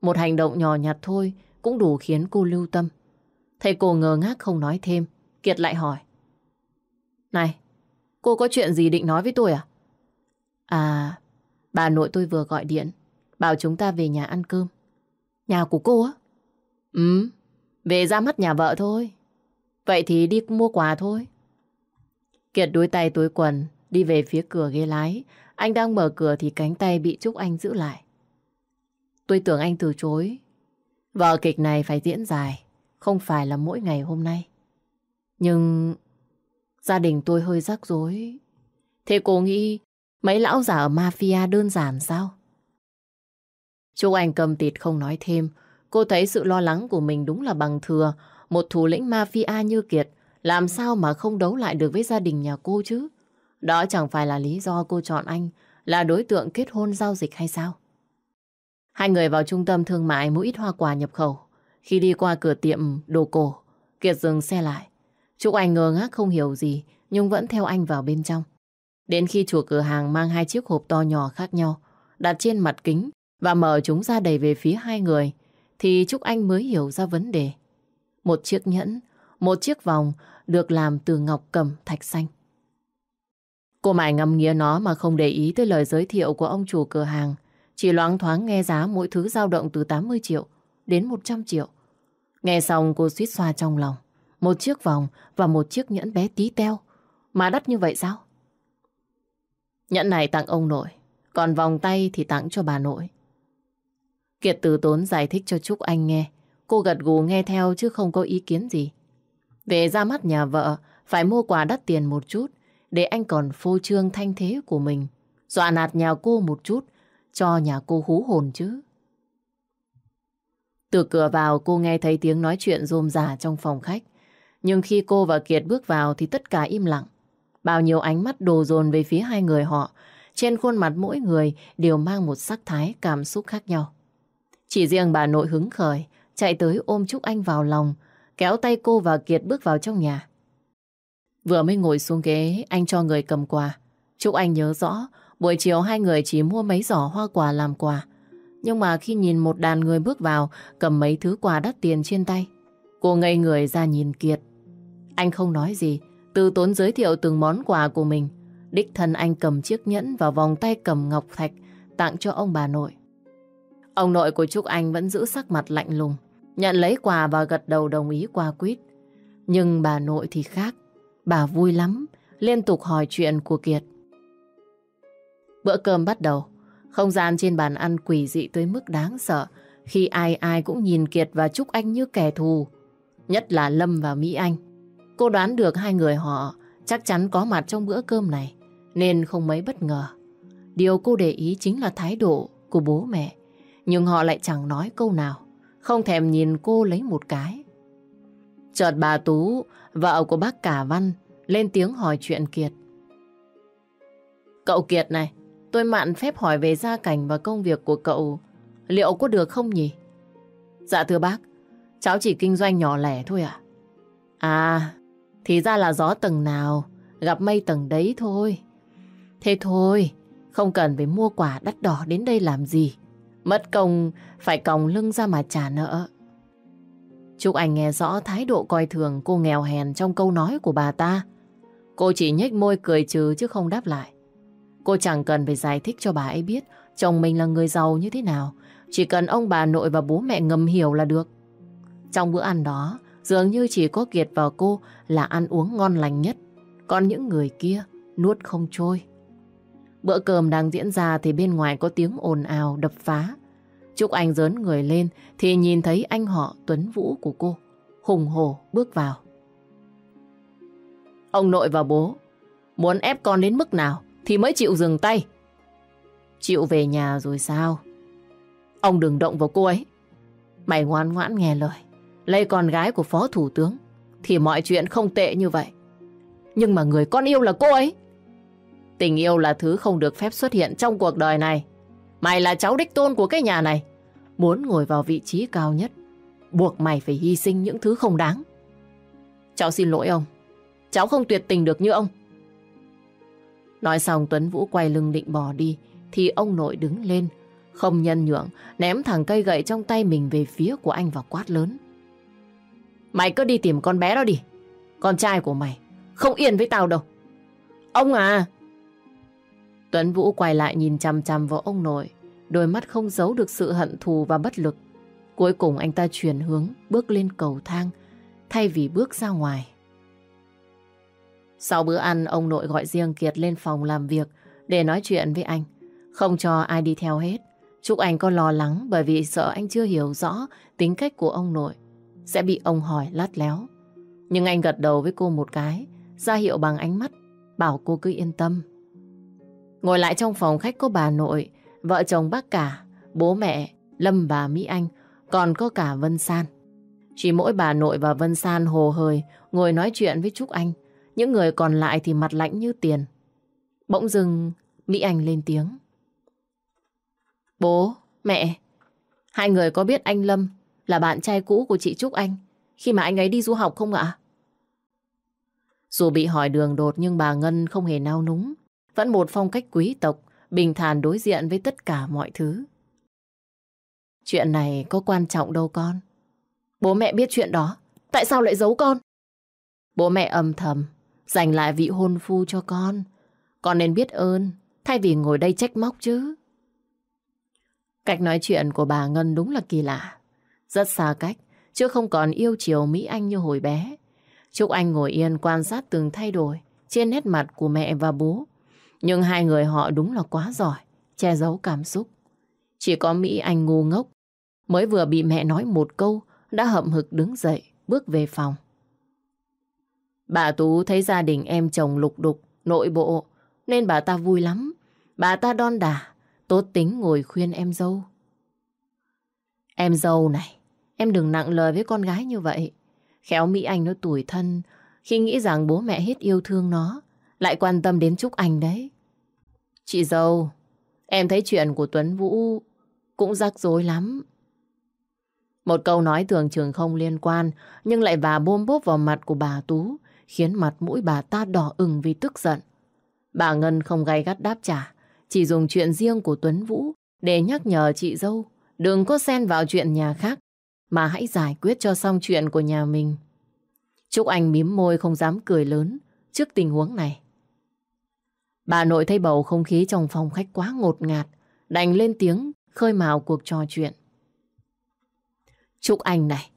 Speaker 1: Một hành động nhỏ nhặt thôi cũng đủ khiến cô lưu tâm. Thầy cô ngờ ngác không nói thêm, Kiệt lại hỏi. Này, cô có chuyện gì định nói với tôi à? À, bà nội tôi vừa gọi điện, bảo chúng ta về nhà ăn cơm. Nhà của cô á? Ừ, về ra mắt nhà vợ thôi. Vậy thì đi mua quà thôi. Kiệt đuôi tay túi quần, đi về phía cửa ghế lái. Anh đang mở cửa thì cánh tay bị Trúc Anh giữ lại. Tôi tưởng anh từ chối. Vở kịch này phải diễn dài, không phải là mỗi ngày hôm nay. Nhưng gia đình tôi hơi rắc rối. Thế cô nghĩ mấy lão già ở mafia đơn giản sao? Trúc Anh cầm tịt không nói thêm. Cô thấy sự lo lắng của mình đúng là bằng thừa. Một thủ lĩnh mafia như Kiệt làm sao mà không đấu lại được với gia đình nhà cô chứ? Đó chẳng phải là lý do cô chọn anh là đối tượng kết hôn giao dịch hay sao? Hai người vào trung tâm thương mại mua ít hoa quả nhập khẩu. Khi đi qua cửa tiệm đồ cổ, Kiệt dừng xe lại. Trúc Anh ngơ ngác không hiểu gì, nhưng vẫn theo anh vào bên trong. Đến khi chủ cửa hàng mang hai chiếc hộp to nhỏ khác nhau, đặt trên mặt kính và mở chúng ra đầy về phía hai người, thì Trúc Anh mới hiểu ra vấn đề. Một chiếc nhẫn, một chiếc vòng được làm từ ngọc cầm thạch xanh. Cô mải ngâm nghía nó mà không để ý tới lời giới thiệu của ông chủ cửa hàng. Chỉ loáng thoáng nghe giá mỗi thứ dao động từ 80 triệu đến 100 triệu. Nghe xong cô suýt xoa trong lòng. Một chiếc vòng và một chiếc nhẫn bé tí teo. Mà đắt như vậy sao? Nhẫn này tặng ông nội. Còn vòng tay thì tặng cho bà nội. Kiệt từ tốn giải thích cho Trúc Anh nghe. Cô gật gù nghe theo chứ không có ý kiến gì. Về ra mắt nhà vợ, phải mua quà đắt tiền một chút để anh còn phô trương thanh thế của mình. Dọa nạt nhà cô một chút, cho nhà cô hú hồn chứ. Từ cửa vào cô nghe thấy tiếng nói chuyện rôm rả trong phòng khách. Nhưng khi cô và Kiệt bước vào thì tất cả im lặng. Bao nhiêu ánh mắt đồ dồn về phía hai người họ. Trên khuôn mặt mỗi người đều mang một sắc thái cảm xúc khác nhau. Chỉ riêng bà nội hứng khởi, chạy tới ôm Trúc Anh vào lòng, kéo tay cô và Kiệt bước vào trong nhà. Vừa mới ngồi xuống ghế, anh cho người cầm quà. Trúc Anh nhớ rõ, buổi chiều hai người chỉ mua mấy giỏ hoa quả làm quà. Nhưng mà khi nhìn một đàn người bước vào, cầm mấy thứ quà đắt tiền trên tay, cô ngây người ra nhìn Kiệt. Anh không nói gì, từ tốn giới thiệu từng món quà của mình. Đích thân anh cầm chiếc nhẫn và vòng tay cầm ngọc thạch tặng cho ông bà nội. Ông nội của Trúc Anh vẫn giữ sắc mặt lạnh lùng, nhận lấy quà và gật đầu đồng ý qua quýt. Nhưng bà nội thì khác. Bà vui lắm, liên tục hỏi chuyện của Kiệt. Bữa cơm bắt đầu, không gian trên bàn ăn quỷ dị tới mức đáng sợ khi ai ai cũng nhìn Kiệt và Trúc Anh như kẻ thù. Nhất là Lâm và Mỹ Anh. Cô đoán được hai người họ chắc chắn có mặt trong bữa cơm này nên không mấy bất ngờ. Điều cô để ý chính là thái độ của bố mẹ. Nhưng họ lại chẳng nói câu nào, không thèm nhìn cô lấy một cái. Chợt bà Tú, vợ của bác Cả Văn, lên tiếng hỏi chuyện Kiệt. Cậu Kiệt này, tôi mạn phép hỏi về gia cảnh và công việc của cậu, liệu có được không nhỉ? Dạ thưa bác, cháu chỉ kinh doanh nhỏ lẻ thôi à? À, thì ra là gió tầng nào, gặp mây tầng đấy thôi. Thế thôi, không cần phải mua quả đắt đỏ đến đây làm gì. Mất công phải còng lưng ra mà trả nợ. Trúc Anh nghe rõ thái độ coi thường cô nghèo hèn trong câu nói của bà ta. Cô chỉ nhếch môi cười trừ chứ không đáp lại. Cô chẳng cần phải giải thích cho bà ấy biết chồng mình là người giàu như thế nào. Chỉ cần ông bà nội và bố mẹ ngầm hiểu là được. Trong bữa ăn đó, dường như chỉ có Kiệt và cô là ăn uống ngon lành nhất. Còn những người kia nuốt không trôi. Bữa cơm đang diễn ra thì bên ngoài có tiếng ồn ào đập phá. Trúc Anh dớn người lên thì nhìn thấy anh họ Tuấn Vũ của cô. Hùng hổ bước vào. Ông nội và bố, muốn ép con đến mức nào thì mới chịu dừng tay. Chịu về nhà rồi sao? Ông đừng động vào cô ấy. Mày ngoan ngoãn nghe lời. Lấy con gái của phó thủ tướng thì mọi chuyện không tệ như vậy. Nhưng mà người con yêu là cô ấy. Tình yêu là thứ không được phép xuất hiện trong cuộc đời này. Mày là cháu đích tôn của cái nhà này. Muốn ngồi vào vị trí cao nhất, buộc mày phải hy sinh những thứ không đáng. Cháu xin lỗi ông. Cháu không tuyệt tình được như ông. Nói xong Tuấn Vũ quay lưng định bỏ đi thì ông nội đứng lên, không nhân nhượng, ném thẳng cây gậy trong tay mình về phía của anh và quát lớn. Mày cứ đi tìm con bé đó đi. Con trai của mày không yên với tao đâu. Ông à! Tuấn Vũ quay lại nhìn chằm chằm vào ông nội, đôi mắt không giấu được sự hận thù và bất lực. Cuối cùng anh ta chuyển hướng, bước lên cầu thang, thay vì bước ra ngoài. Sau bữa ăn, ông nội gọi riêng Kiệt lên phòng làm việc để nói chuyện với anh. Không cho ai đi theo hết. Trúc Anh có lo lắng bởi vì sợ anh chưa hiểu rõ tính cách của ông nội. Sẽ bị ông hỏi lát léo. Nhưng anh gật đầu với cô một cái, ra hiệu bằng ánh mắt, bảo cô cứ yên tâm. Ngồi lại trong phòng khách có bà nội, vợ chồng bác cả, bố mẹ, Lâm bà Mỹ Anh, còn có cả Vân San. Chỉ mỗi bà nội và Vân San hồ hời ngồi nói chuyện với Trúc Anh. Những người còn lại thì mặt lạnh như tiền. Bỗng dưng Mỹ Anh lên tiếng. Bố, mẹ, hai người có biết anh Lâm là bạn trai cũ của chị Trúc Anh khi mà anh ấy đi du học không ạ? Dù bị hỏi đường đột nhưng bà Ngân không hề nao núng. Vẫn một phong cách quý tộc, bình thản đối diện với tất cả mọi thứ. Chuyện này có quan trọng đâu con. Bố mẹ biết chuyện đó, tại sao lại giấu con? Bố mẹ âm thầm, dành lại vị hôn phu cho con. Con nên biết ơn, thay vì ngồi đây trách móc chứ. Cách nói chuyện của bà Ngân đúng là kỳ lạ. Rất xa cách, chứ không còn yêu chiều Mỹ Anh như hồi bé. Trúc Anh ngồi yên quan sát từng thay đổi trên nét mặt của mẹ và bố. Nhưng hai người họ đúng là quá giỏi, che giấu cảm xúc. Chỉ có Mỹ Anh ngu ngốc, mới vừa bị mẹ nói một câu, đã hậm hực đứng dậy, bước về phòng. Bà Tú thấy gia đình em chồng lục đục, nội bộ, nên bà ta vui lắm. Bà ta đon đả, tốt tính ngồi khuyên em dâu. Em dâu này, em đừng nặng lời với con gái như vậy. Khéo Mỹ Anh nó tủi thân khi nghĩ rằng bố mẹ hết yêu thương nó, lại quan tâm đến Trúc Anh đấy. Chị dâu, em thấy chuyện của Tuấn Vũ cũng rắc rối lắm. Một câu nói thường trường không liên quan, nhưng lại và bôm bốp vào mặt của bà Tú, khiến mặt mũi bà ta đỏ ửng vì tức giận. Bà Ngân không gay gắt đáp trả, chỉ dùng chuyện riêng của Tuấn Vũ để nhắc nhở chị dâu đừng có xen vào chuyện nhà khác, mà hãy giải quyết cho xong chuyện của nhà mình. Trúc Anh mím môi không dám cười lớn trước tình huống này. Bà nội thấy bầu không khí trong phòng khách quá ngột ngạt, đành lên tiếng khơi mào cuộc trò chuyện. Trúc Anh này,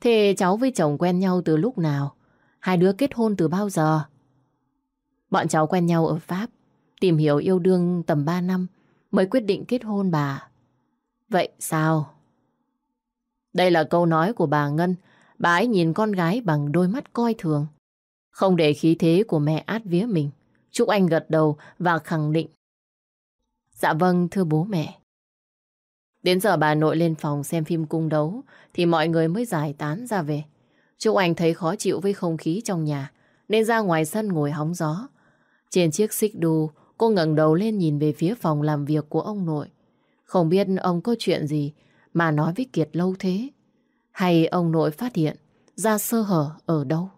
Speaker 1: thế cháu với chồng quen nhau từ lúc nào? Hai đứa kết hôn từ bao giờ? Bọn cháu quen nhau ở Pháp, tìm hiểu yêu đương tầm 3 năm mới quyết định kết hôn bà. Vậy sao? Đây là câu nói của bà Ngân. Bà ấy nhìn con gái bằng đôi mắt coi thường. Không để khí thế của mẹ át vía mình. Trúc Anh gật đầu và khẳng định. Dạ vâng, thưa bố mẹ. Đến giờ bà nội lên phòng xem phim cung đấu thì mọi người mới giải tán ra về. Trúc Anh thấy khó chịu với không khí trong nhà nên ra ngoài sân ngồi hóng gió. Trên chiếc xích đu, cô ngẩng đầu lên nhìn về phía phòng làm việc của ông nội. Không biết ông có chuyện gì mà nói với Kiệt lâu thế. Hay ông nội phát hiện ra sơ hở ở đâu?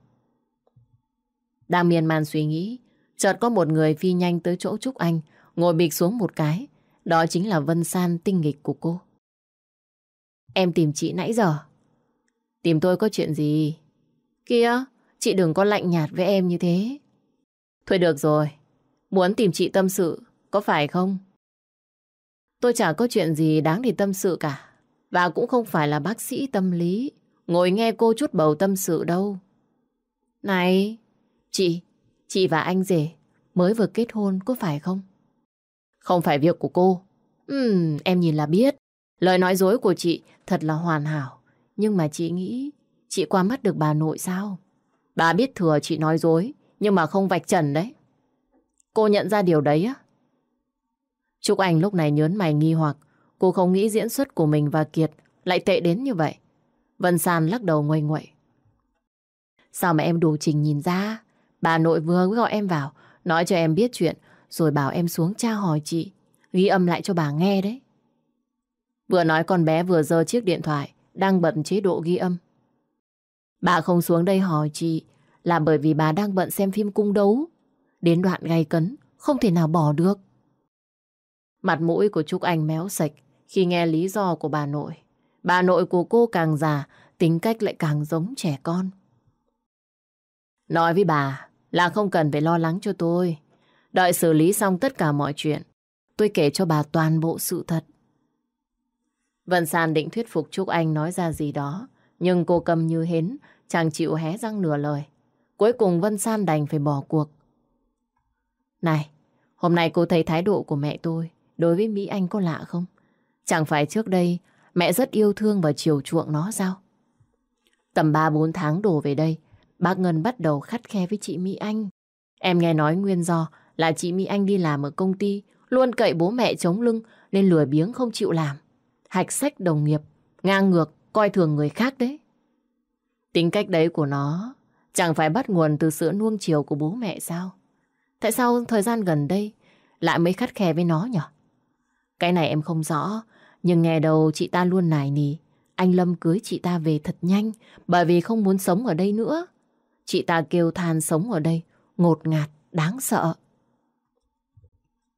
Speaker 1: Đang miên man suy nghĩ, chợt có một người phi nhanh tới chỗ Trúc Anh, ngồi bịch xuống một cái. Đó chính là Vân San tinh nghịch của cô. Em tìm chị nãy giờ. Tìm tôi có chuyện gì? Kìa, chị đừng có lạnh nhạt với em như thế. Thôi được rồi, muốn tìm chị tâm sự, có phải không? Tôi chả có chuyện gì đáng để tâm sự cả. Và cũng không phải là bác sĩ tâm lý, ngồi nghe cô chút bầu tâm sự đâu. Này, chị, chị và anh rể mới vừa kết hôn có phải không? Không phải việc của cô. Ừm, em nhìn là biết. Lời nói dối của chị thật là hoàn hảo. Nhưng mà chị nghĩ chị qua mắt được bà nội sao? Bà biết thừa chị nói dối, nhưng mà không vạch trần đấy. Cô nhận ra điều đấy á? Trúc Anh lúc này nhớn mày nghi hoặc. Cô không nghĩ diễn xuất của mình và Kiệt lại tệ đến như vậy. Vân San lắc đầu ngoay ngoậy. Sao mà em đủ trình nhìn ra? Bà nội vừa gọi em vào, nói cho em biết chuyện, rồi bảo em xuống tra hỏi chị. Ghi âm lại cho bà nghe đấy. Vừa nói con bé vừa giơ chiếc điện thoại, đang bận chế độ ghi âm. Bà không xuống đây hỏi chị là bởi vì bà đang bận xem phim cung đấu. Đến đoạn gay cấn, không thể nào bỏ được. Mặt mũi của Trúc Anh méo sạch khi nghe lý do của bà nội. Bà nội của cô càng già, tính cách lại càng giống trẻ con. Nói với bà là không cần phải lo lắng cho tôi. Đợi xử lý xong tất cả mọi chuyện, tôi kể cho bà toàn bộ sự thật. Vân San định thuyết phục Trúc Anh nói ra gì đó, nhưng cô cầm như hến, chẳng chịu hé răng nửa lời. Cuối cùng Vân San đành phải bỏ cuộc. Này, hôm nay cô thấy thái độ của mẹ tôi đối với Mỹ Anh có lạ không? Chẳng phải trước đây mẹ rất yêu thương và chiều chuộng nó sao? Tầm 3-4 tháng đổ về đây, bác Ngân bắt đầu khắt khe với chị Mỹ Anh. Em nghe nói nguyên do là chị Mỹ Anh đi làm ở công ty, luôn cậy bố mẹ chống lưng nên lười biếng không chịu làm. Hạch sách đồng nghiệp, ngang ngược, coi thường người khác đấy. Tính cách đấy của nó chẳng phải bắt nguồn từ sự nuông chiều của bố mẹ sao? Tại sao thời gian gần đây lại mới khắt khe với nó nhỉ? Cái này em không rõ, nhưng nghe đầu chị ta luôn nài nỉ. Anh Lâm cưới chị ta về thật nhanh bởi vì không muốn sống ở đây nữa. Chị ta kêu than sống ở đây, ngột ngạt, đáng sợ.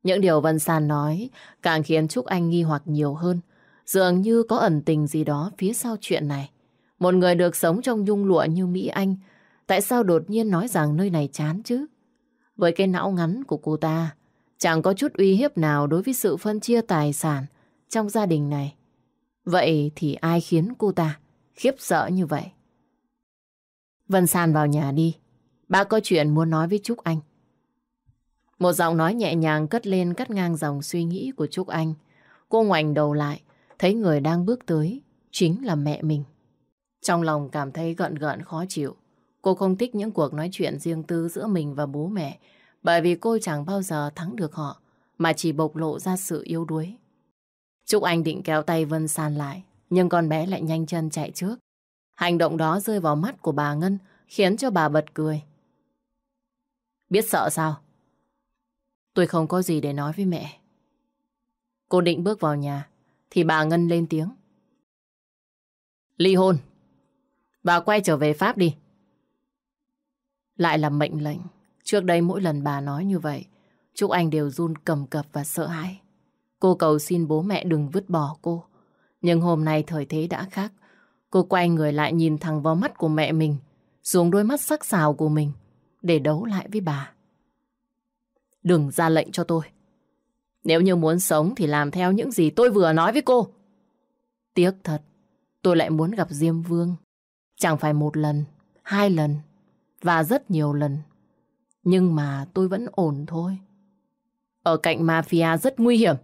Speaker 1: Những điều Vân San nói càng khiến Trúc Anh nghi hoặc nhiều hơn. Dường như có ẩn tình gì đó phía sau chuyện này. Một người được sống trong nhung lụa như Mỹ Anh, tại sao đột nhiên nói rằng nơi này chán chứ? Với cái não ngắn của cô ta, chẳng có chút uy hiếp nào đối với sự phân chia tài sản trong gia đình này. Vậy thì ai khiến cô ta khiếp sợ như vậy? Vân San vào nhà đi. Ba có chuyện muốn nói với Trúc Anh. Một giọng nói nhẹ nhàng cất lên cắt ngang dòng suy nghĩ của Trúc Anh. Cô ngoảnh đầu lại, thấy người đang bước tới, chính là mẹ mình. Trong lòng cảm thấy gợn gợn khó chịu. Cô không thích những cuộc nói chuyện riêng tư giữa mình và bố mẹ, bởi vì cô chẳng bao giờ thắng được họ, mà chỉ bộc lộ ra sự yếu đuối. Trúc Anh định kéo tay Vân San lại, nhưng con bé lại nhanh chân chạy trước. Hành động đó rơi vào mắt của bà Ngân, khiến cho bà bật cười. Biết sợ sao? Tôi không có gì để nói với mẹ. Cô định bước vào nhà, thì bà Ngân lên tiếng. Ly hôn. Bà quay trở về Pháp đi. Lại là mệnh lệnh. Trước đây mỗi lần bà nói như vậy, Trúc Anh đều run cầm cập và sợ hãi. Cô cầu xin bố mẹ đừng vứt bỏ cô. Nhưng hôm nay thời thế đã khác. Cô quay người lại nhìn thẳng vào mắt của mẹ mình, xuống đôi mắt sắc sảo của mình, để đấu lại với bà. Đừng ra lệnh cho tôi. Nếu như muốn sống thì làm theo những gì tôi vừa nói với cô. Tiếc thật, tôi lại muốn gặp Diêm Vương. Chẳng phải một lần, hai lần, và rất nhiều lần. Nhưng mà tôi vẫn ổn thôi. Ở cạnh mafia rất nguy hiểm.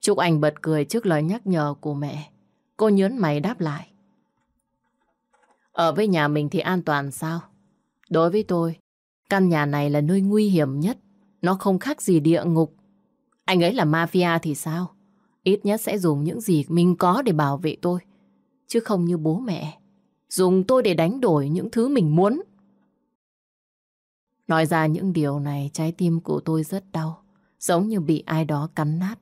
Speaker 1: Trúc Anh bật cười trước lời nhắc nhở của mẹ. Cô nhớn mày đáp lại. Ở với nhà mình thì an toàn sao? Đối với tôi, căn nhà này là nơi nguy hiểm nhất. Nó không khác gì địa ngục. Anh ấy là mafia thì sao? Ít nhất sẽ dùng những gì mình có để bảo vệ tôi. Chứ không như bố mẹ. Dùng tôi để đánh đổi những thứ mình muốn. Nói ra những điều này trái tim của tôi rất đau. Giống như bị ai đó cắn nát.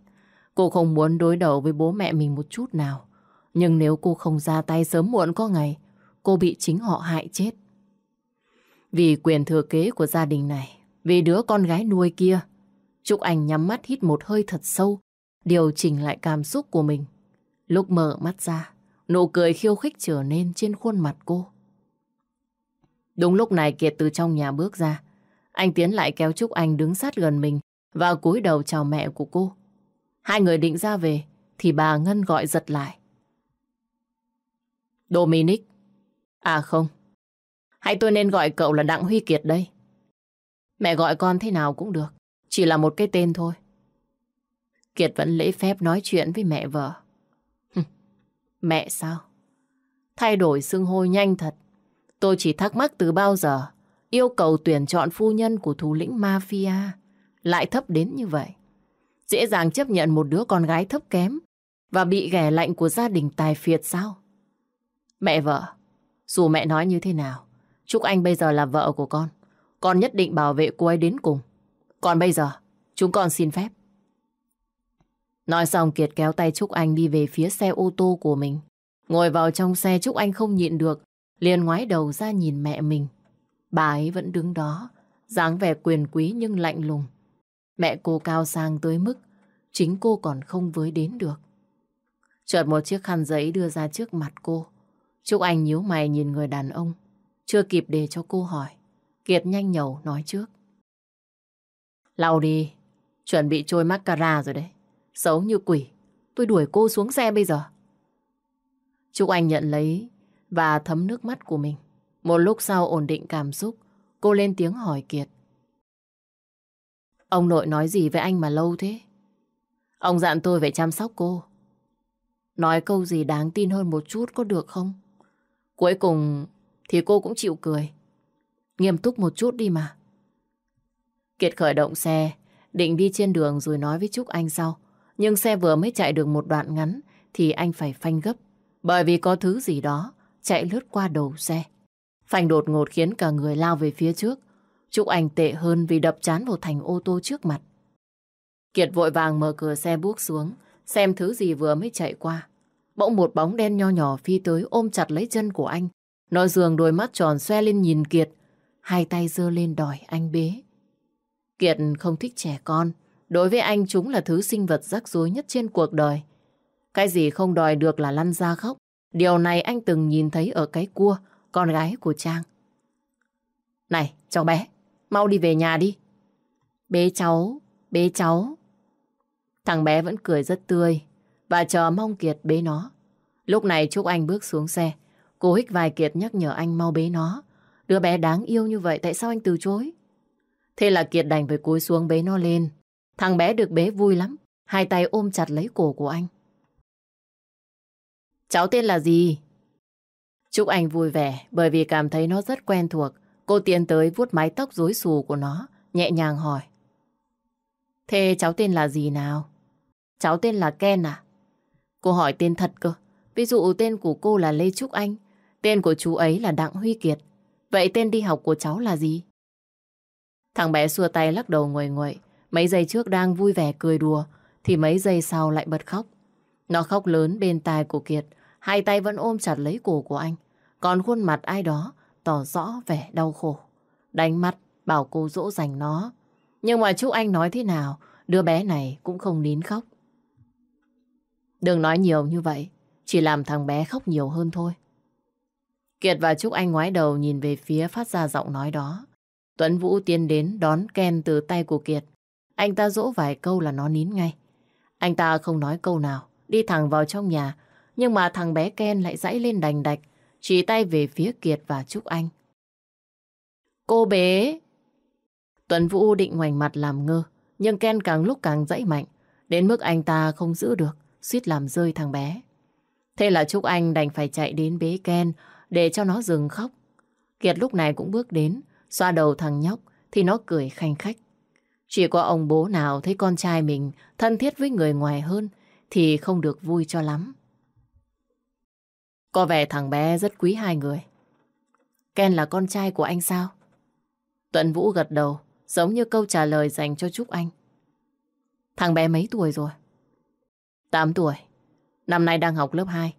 Speaker 1: Cô không muốn đối đầu với bố mẹ mình một chút nào. Nhưng nếu cô không ra tay sớm muộn có ngày, cô bị chính họ hại chết. Vì quyền thừa kế của gia đình này, vì đứa con gái nuôi kia, Trúc Anh nhắm mắt hít một hơi thật sâu, điều chỉnh lại cảm xúc của mình. Lúc mở mắt ra, nụ cười khiêu khích trở nên trên khuôn mặt cô. Đúng lúc này Kiệt từ trong nhà bước ra. Anh tiến lại kéo Trúc Anh đứng sát gần mình và cúi đầu chào mẹ của cô. Hai người định ra về thì bà Ngân gọi giật lại. Dominic. À không. Hay tôi nên gọi cậu là Đặng Huy Kiệt đây. Mẹ gọi con thế nào cũng được. Chỉ là một cái tên thôi. Kiệt vẫn lễ phép nói chuyện với mẹ vợ. mẹ sao? Thay đổi xưng hô nhanh thật. Tôi chỉ thắc mắc từ bao giờ, yêu cầu tuyển chọn phu nhân của thủ lĩnh mafia lại thấp đến như vậy. Dễ dàng chấp nhận một đứa con gái thấp kém và bị ghẻ lạnh của gia đình tài phiệt sao? Mẹ vợ, dù mẹ nói như thế nào, Trúc Anh bây giờ là vợ của con. Con nhất định bảo vệ cô ấy đến cùng. Còn bây giờ, chúng con xin phép. Nói xong Kiệt kéo tay Trúc Anh đi về phía xe ô tô của mình. Ngồi vào trong xe Trúc Anh không nhịn được, liền ngoái đầu ra nhìn mẹ mình. Bà ấy vẫn đứng đó, dáng vẻ quyền quý nhưng lạnh lùng, Mẹ cô cao sang tới mức chính cô còn không với đến được. Chợt một chiếc khăn giấy đưa ra trước mặt cô. Trúc Anh nhíu mày nhìn người đàn ông. Chưa kịp để cho cô hỏi. Kiệt nhanh nhầu nói trước. Lau đi. Chuẩn bị trôi mascara rồi đấy. Xấu như quỷ. Tôi đuổi cô xuống xe bây giờ. Trúc Anh nhận lấy và thấm nước mắt của mình. Một lúc sau ổn định cảm xúc, cô lên tiếng hỏi Kiệt. Ông nội nói gì với anh mà lâu thế? Ông dặn tôi phải chăm sóc cô. Nói câu gì đáng tin hơn một chút có được không? Cuối cùng thì cô cũng chịu cười. Nghiêm túc một chút đi mà. Kiệt khởi động xe, định đi trên đường rồi nói với Trúc Anh sau. Nhưng xe vừa mới chạy được một đoạn ngắn thì anh phải phanh gấp. Bởi vì có thứ gì đó chạy lướt qua đầu xe. Phanh đột ngột khiến cả người lao về phía trước. Trúc Anh tệ hơn vì đập chán vào thành ô tô trước mặt. Kiệt vội vàng mở cửa xe bước xuống, xem thứ gì vừa mới chạy qua. Bỗng một bóng đen nho nhỏ phi tới ôm chặt lấy chân của anh. Nó dường đôi mắt tròn xoe lên nhìn Kiệt, hai tay giơ lên đòi anh bế. Kiệt không thích trẻ con, đối với anh chúng là thứ sinh vật rắc rối nhất trên cuộc đời. Cái gì không đòi được là lăn ra khóc. Điều này anh từng nhìn thấy ở cái cua, con gái của Trang. Này, cháu bé, mau đi về nhà đi. Bế cháu, bế cháu. Thằng bé vẫn cười rất tươi và chờ mong Kiệt bế nó. Lúc này Trúc Anh bước xuống xe. Cô hích vài Kiệt nhắc nhở anh mau bế nó. Đứa bé đáng yêu như vậy tại sao anh từ chối? Thế là Kiệt đành phải cúi xuống bế nó lên. Thằng bé được bế vui lắm. Hai tay ôm chặt lấy cổ của anh. Cháu tên là gì? Trúc Anh vui vẻ bởi vì cảm thấy nó rất quen thuộc. Cô tiến tới vuốt mái tóc rối xù của nó, nhẹ nhàng hỏi. Thế cháu tên là gì nào? Cháu tên là Ken à? Cô hỏi tên thật cơ. Ví dụ tên của cô là Lê Trúc Anh, tên của chú ấy là Đặng Huy Kiệt. Vậy tên đi học của cháu là gì? Thằng bé xua tay lắc đầu nguội nguội. Mấy giây trước đang vui vẻ cười đùa, thì mấy giây sau lại bật khóc. Nó khóc lớn bên tai của Kiệt, hai tay vẫn ôm chặt lấy cổ của anh. Còn khuôn mặt ai đó tỏ rõ vẻ đau khổ. Đánh mắt bảo cô dỗ dành nó. Nhưng mà chú anh nói thế nào, đứa bé này cũng không nín khóc. Đừng nói nhiều như vậy, chỉ làm thằng bé khóc nhiều hơn thôi. Kiệt và Trúc Anh ngoái đầu nhìn về phía phát ra giọng nói đó. Tuấn Vũ tiến đến đón Ken từ tay của Kiệt. Anh ta dỗ vài câu là nó nín ngay. Anh ta không nói câu nào, đi thẳng vào trong nhà. Nhưng mà thằng bé Ken lại dãy lên đành đạch, chỉ tay về phía Kiệt và Trúc Anh. Cô bé. Tuấn Vũ định ngoảnh mặt làm ngơ, nhưng Ken càng lúc càng dãy mạnh, đến mức anh ta không giữ được, suýt làm rơi thằng bé. Thế là Trúc Anh đành phải chạy đến bế Ken để cho nó dừng khóc. Kiệt lúc này cũng bước đến, xoa đầu thằng nhóc thì nó cười khanh khách. Chỉ có ông bố nào thấy con trai mình thân thiết với người ngoài hơn thì không được vui cho lắm. Có vẻ thằng bé rất quý hai người. Ken là con trai của anh sao? Tuấn Vũ gật đầu, giống như câu trả lời dành cho Trúc Anh. Thằng bé mấy tuổi rồi? 8 tuổi. Năm nay đang học lớp 2.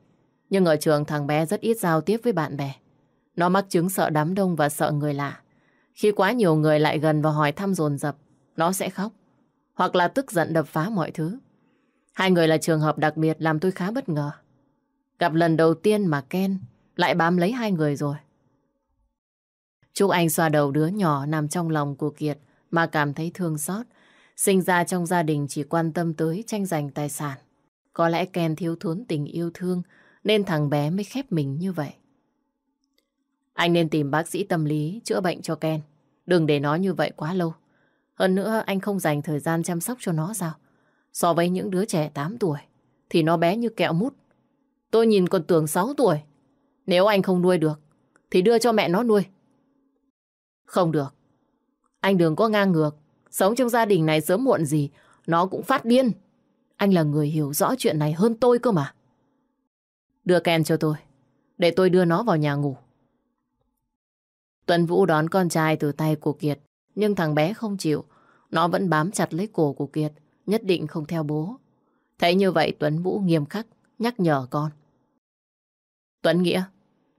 Speaker 1: Nhưng ở trường thằng bé rất ít giao tiếp với bạn bè. Nó mắc chứng sợ đám đông và sợ người lạ. Khi quá nhiều người lại gần và hỏi thăm dồn dập, nó sẽ khóc. Hoặc là tức giận đập phá mọi thứ. Hai người là trường hợp đặc biệt làm tôi khá bất ngờ. Gặp lần đầu tiên mà Ken lại bám lấy hai người rồi. Trúc Anh xoa đầu đứa nhỏ nằm trong lòng của Kiệt mà cảm thấy thương xót. Sinh ra trong gia đình chỉ quan tâm tới tranh giành tài sản. Có lẽ Ken thiếu thốn tình yêu thương, nên thằng bé mới khép mình như vậy. Anh nên tìm bác sĩ tâm lý chữa bệnh cho Ken. Đừng để nó như vậy quá lâu. Hơn nữa, anh không dành thời gian chăm sóc cho nó sao? So với những đứa trẻ 8 tuổi, thì nó bé như kẹo mút. Tôi nhìn còn tưởng 6 tuổi. Nếu anh không nuôi được, thì đưa cho mẹ nó nuôi. Không được. Anh đừng có ngang ngược. Sống trong gia đình này sớm muộn gì, nó cũng phát điên. Anh là người hiểu rõ chuyện này hơn tôi cơ mà. Đưa Ken cho tôi. Để tôi đưa nó vào nhà ngủ. Tuấn Vũ đón con trai từ tay của Kiệt. Nhưng thằng bé không chịu. Nó vẫn bám chặt lấy cổ của Kiệt. Nhất định không theo bố. Thấy như vậy Tuấn Vũ nghiêm khắc nhắc nhở con. Tuấn Nghĩa,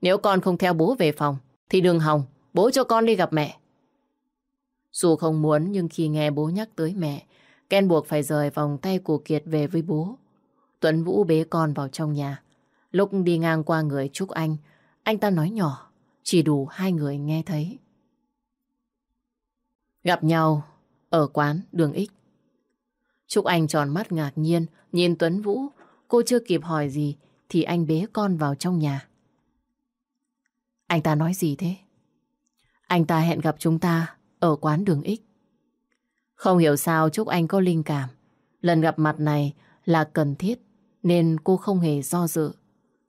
Speaker 1: nếu con không theo bố về phòng thì đừng hòng, bố cho con đi gặp mẹ. Dù không muốn nhưng khi nghe bố nhắc tới mẹ, Ken buộc phải rời vòng tay của Kiệt về với bố. Tuấn Vũ bế con vào trong nhà. Lúc đi ngang qua người Trúc Anh, anh ta nói nhỏ, chỉ đủ hai người nghe thấy. Gặp nhau ở quán đường X. Trúc Anh tròn mắt ngạc nhiên, nhìn Tuấn Vũ. Cô chưa kịp hỏi gì thì anh bế con vào trong nhà. Anh ta nói gì thế? Anh ta hẹn gặp chúng ta ở quán đường X. Không hiểu sao Trúc Anh có linh cảm. Lần gặp mặt này là cần thiết nên cô không hề do dự.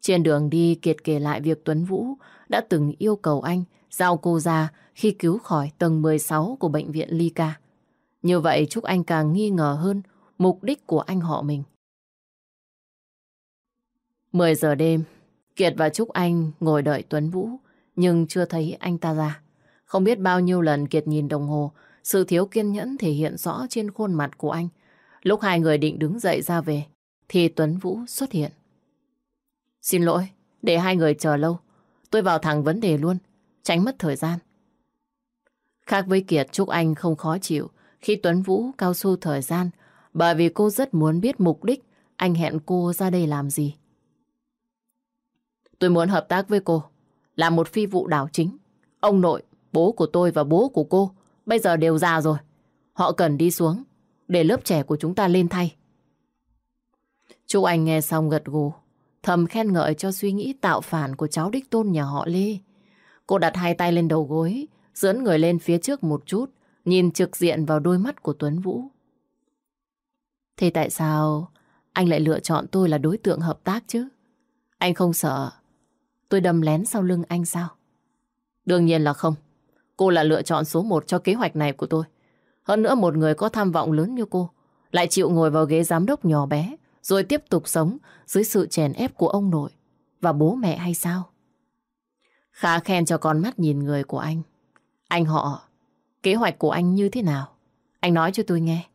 Speaker 1: Trên đường đi Kiệt kể lại việc Tuấn Vũ đã từng yêu cầu anh giao cô ra khi cứu khỏi tầng 16 của bệnh viện Ly Ca. Như vậy Trúc Anh càng nghi ngờ hơn mục đích của anh họ mình. 10 giờ đêm, Kiệt và Trúc Anh ngồi đợi Tuấn Vũ, nhưng chưa thấy anh ta ra. Không biết bao nhiêu lần Kiệt nhìn đồng hồ, sự thiếu kiên nhẫn thể hiện rõ trên khuôn mặt của anh. Lúc hai người định đứng dậy ra về, thì Tuấn Vũ xuất hiện. Xin lỗi, để hai người chờ lâu. Tôi vào thẳng vấn đề luôn, tránh mất thời gian. Khác với Kiệt, Trúc Anh không khó chịu khi Tuấn Vũ cao su thời gian bởi vì cô rất muốn biết mục đích anh hẹn cô ra đây làm gì. Tôi muốn hợp tác với cô, làm một phi vụ đảo chính. Ông nội, bố của tôi và bố của cô bây giờ đều già rồi. Họ cần đi xuống để lớp trẻ của chúng ta lên thay. Chú Anh nghe xong gật gù, thầm khen ngợi cho suy nghĩ tạo phản của cháu đích tôn nhà họ Lê. Cô đặt hai tay lên đầu gối, dẫn người lên phía trước một chút, nhìn trực diện vào đôi mắt của Tuấn Vũ. Thế tại sao anh lại lựa chọn tôi là đối tượng hợp tác chứ? Anh không sợ tôi đâm lén sau lưng anh sao? Đương nhiên là không. Cô là lựa chọn số một cho kế hoạch này của tôi. Hơn nữa một người có tham vọng lớn như cô lại chịu ngồi vào ghế giám đốc nhỏ bé rồi tiếp tục sống dưới sự chèn ép của ông nội và bố mẹ hay sao? Khá khen cho con mắt nhìn người của anh. Anh họ, kế hoạch của anh như thế nào? Anh nói cho tôi nghe.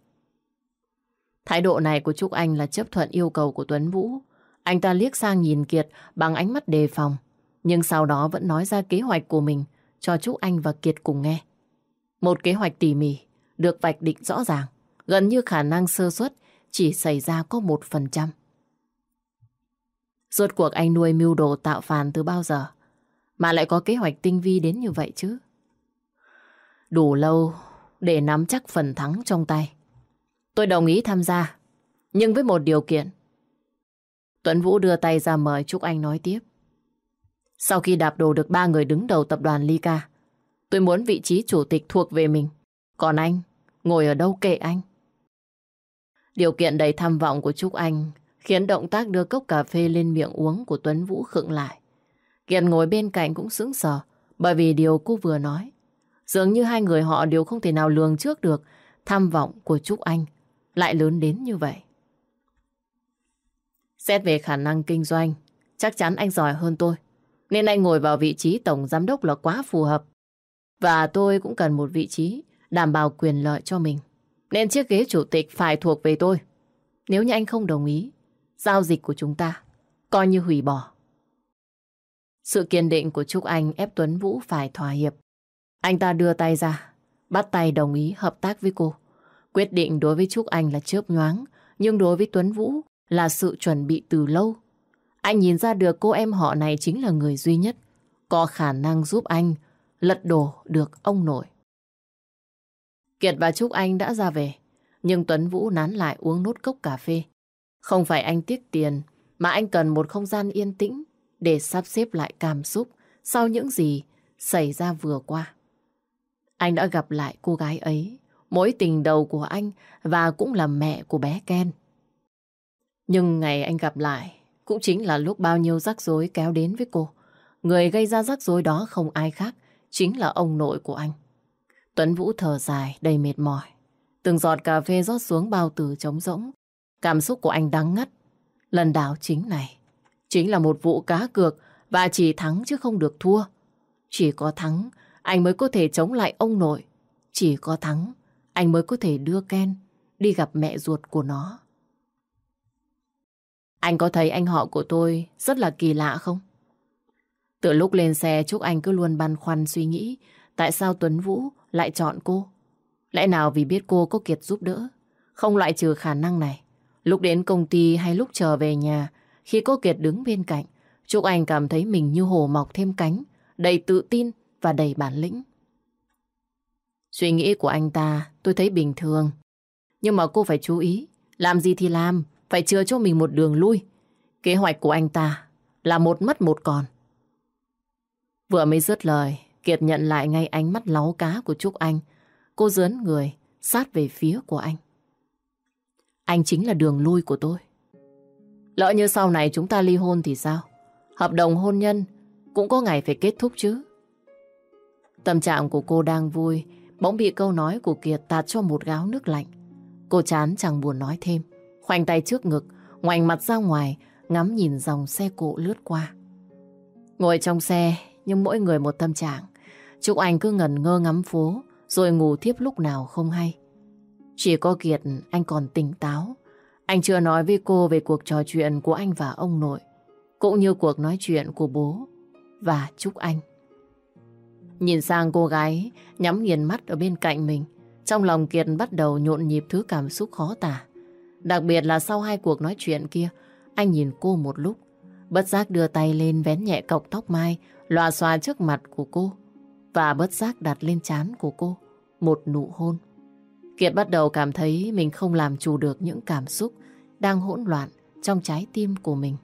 Speaker 1: Thái độ này của Trúc Anh là chấp thuận yêu cầu của Tuấn Vũ. Anh ta liếc sang nhìn Kiệt bằng ánh mắt đề phòng. Nhưng sau đó vẫn nói ra kế hoạch của mình cho Trúc Anh và Kiệt cùng nghe. Một kế hoạch tỉ mỉ, được vạch định rõ ràng, gần như khả năng sơ suất chỉ xảy ra có một phần trăm. Rốt cuộc anh nuôi mưu đồ tạo phản từ bao giờ, mà lại có kế hoạch tinh vi đến như vậy chứ? Đủ lâu để nắm chắc phần thắng trong tay. Tôi đồng ý tham gia, nhưng với một điều kiện. Tuấn Vũ đưa tay ra mời Trúc Anh nói tiếp. Sau khi đạp đổ được ba người đứng đầu tập đoàn lyca, tôi muốn vị trí chủ tịch thuộc về mình. Còn anh, ngồi ở đâu kệ anh. Điều kiện đầy tham vọng của Trúc Anh khiến động tác đưa cốc cà phê lên miệng uống của Tuấn Vũ khựng lại. Kiệt ngồi bên cạnh cũng sững sờ bởi vì điều cô vừa nói. Dường như hai người họ đều không thể nào lường trước được tham vọng của Trúc Anh lại lớn đến như vậy. Xét về khả năng kinh doanh, chắc chắn anh giỏi hơn tôi. Nên anh ngồi vào vị trí tổng giám đốc là quá phù hợp. Và tôi cũng cần một vị trí đảm bảo quyền lợi cho mình. Nên chiếc ghế chủ tịch phải thuộc về tôi. Nếu như anh không đồng ý, giao dịch của chúng ta coi như hủy bỏ. Sự kiên định của Trúc Anh ép Tuấn Vũ phải thỏa hiệp. Anh ta đưa tay ra, bắt tay đồng ý hợp tác với cô. Quyết định đối với Trúc Anh là chớp nhoáng, nhưng đối với Tuấn Vũ là sự chuẩn bị từ lâu. Anh nhìn ra được cô em họ này chính là người duy nhất có khả năng giúp anh lật đổ được ông nội. Kiệt và Trúc Anh đã ra về, nhưng Tuấn Vũ nán lại uống nốt cốc cà phê. Không phải anh tiếc tiền, mà anh cần một không gian yên tĩnh để sắp xếp lại cảm xúc sau những gì xảy ra vừa qua. Anh đã gặp lại cô gái ấy, mối tình đầu của anh và cũng là mẹ của bé Ken. Nhưng ngày anh gặp lại cũng chính là lúc bao nhiêu rắc rối kéo đến với cô. Người gây ra rắc rối đó không ai khác, chính là ông nội của anh. Tuấn Vũ thở dài, đầy mệt mỏi. Từng giọt cà phê rót xuống bao tử trống rỗng. Cảm xúc của anh đắng ngắt. Lần đảo chính này, chính là một vụ cá cược và chỉ thắng chứ không được thua. Chỉ có thắng, anh mới có thể chống lại ông nội. Chỉ có thắng, anh mới có thể đưa Ken đi gặp mẹ ruột của nó. Anh có thấy anh họ của tôi rất là kỳ lạ không? Từ lúc lên xe Trúc Anh cứ luôn băn khoăn suy nghĩ tại sao Tuấn Vũ lại chọn cô. Lẽ nào vì biết cô có Kiệt giúp đỡ, không loại trừ khả năng này. Lúc đến công ty hay lúc trở về nhà, khi có Kiệt đứng bên cạnh, Trúc Anh cảm thấy mình như hồ mọc thêm cánh, đầy tự tin và đầy bản lĩnh. Suy nghĩ của anh ta tôi thấy bình thường. Nhưng mà cô phải chú ý, làm gì thì làm, phải chừa cho mình một đường lui. Kế hoạch của anh ta là một mất một còn. Vừa mới dứt lời, Kiệt nhận lại ngay ánh mắt láu cá của Trúc Anh. Cô dướn người, sát về phía của anh. Anh chính là đường lui của tôi. Lỡ như sau này chúng ta ly hôn thì sao? Hợp đồng hôn nhân cũng có ngày phải kết thúc chứ. Tâm trạng của cô đang vui, bỗng bị câu nói của Kiệt tạt cho một gáo nước lạnh. Cô chán chẳng buồn nói thêm, khoanh tay trước ngực, ngoảnh mặt ra ngoài, ngắm nhìn dòng xe cộ lướt qua. Ngồi trong xe, nhưng mỗi người một tâm trạng. Trúc Anh cứ ngẩn ngơ ngắm phố, rồi ngủ thiếp lúc nào không hay. Chỉ có Kiệt anh còn tỉnh táo. Anh chưa nói với cô về cuộc trò chuyện của anh và ông nội, cũng như cuộc nói chuyện của bố và Trúc Anh. Nhìn sang cô gái nhắm nghiền mắt ở bên cạnh mình, trong lòng Kiệt bắt đầu nhộn nhịp thứ cảm xúc khó tả. Đặc biệt là sau hai cuộc nói chuyện kia, anh nhìn cô một lúc, bất giác đưa tay lên vén nhẹ cọc tóc mai, lòa xoa trước mặt của cô, và bất giác đặt lên trán của cô một nụ hôn. Kiệt bắt đầu cảm thấy mình không làm chủ được những cảm xúc đang hỗn loạn trong trái tim của mình.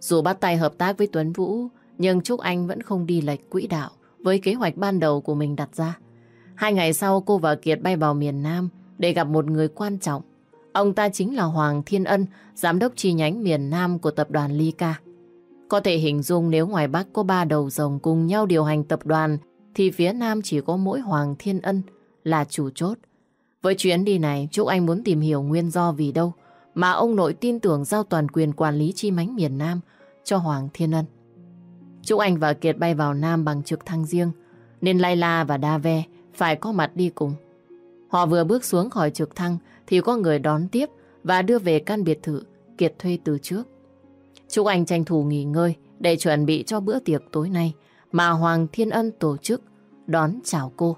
Speaker 1: Dù bắt tay hợp tác với Tuấn Vũ, nhưng Trúc Anh vẫn không đi lệch quỹ đạo với kế hoạch ban đầu của mình đặt ra. Hai ngày sau cô và Kiệt bay vào miền Nam để gặp một người quan trọng. Ông ta chính là Hoàng Thiên Ân, giám đốc chi nhánh miền Nam của tập đoàn Lyca. Có thể hình dung nếu ngoài Bắc có ba đầu rồng cùng nhau điều hành tập đoàn thì phía Nam chỉ có mỗi Hoàng Thiên Ân là chủ chốt. Với chuyến đi này, Trúc Anh muốn tìm hiểu nguyên do vì đâu mà ông nội tin tưởng giao toàn quyền quản lý chi nhánh miền Nam cho Hoàng Thiên Ân. Trúc Anh và Kiệt bay vào Nam bằng trực thăng riêng, nên Layla và Đa Ve phải có mặt đi cùng. Họ vừa bước xuống khỏi trực thăng thì có người đón tiếp và đưa về căn biệt thự Kiệt thuê từ trước. Trúc Anh tranh thủ nghỉ ngơi để chuẩn bị cho bữa tiệc tối nay mà Hoàng Thiên Ân tổ chức đón chào cô.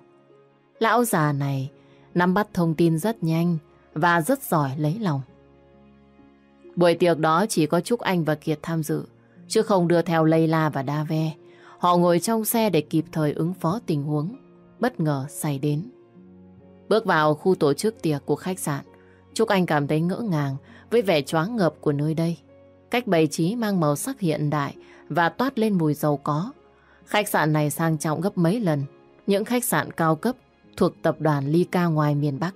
Speaker 1: Lão già này nắm bắt thông tin rất nhanh và rất giỏi lấy lòng. Buổi tiệc đó chỉ có Trúc Anh và Kiệt tham dự, chứ không đưa theo Layla và Đa Ve. Họ ngồi trong xe để kịp thời ứng phó tình huống, bất ngờ xảy đến. Bước vào khu tổ chức tiệc của khách sạn, Trúc Anh cảm thấy ngỡ ngàng với vẻ choáng ngợp của nơi đây. Cách bày trí mang màu sắc hiện đại và toát lên mùi giàu có. Khách sạn này sang trọng gấp mấy lần những khách sạn cao cấp thuộc tập đoàn Ly Ca ngoài miền Bắc.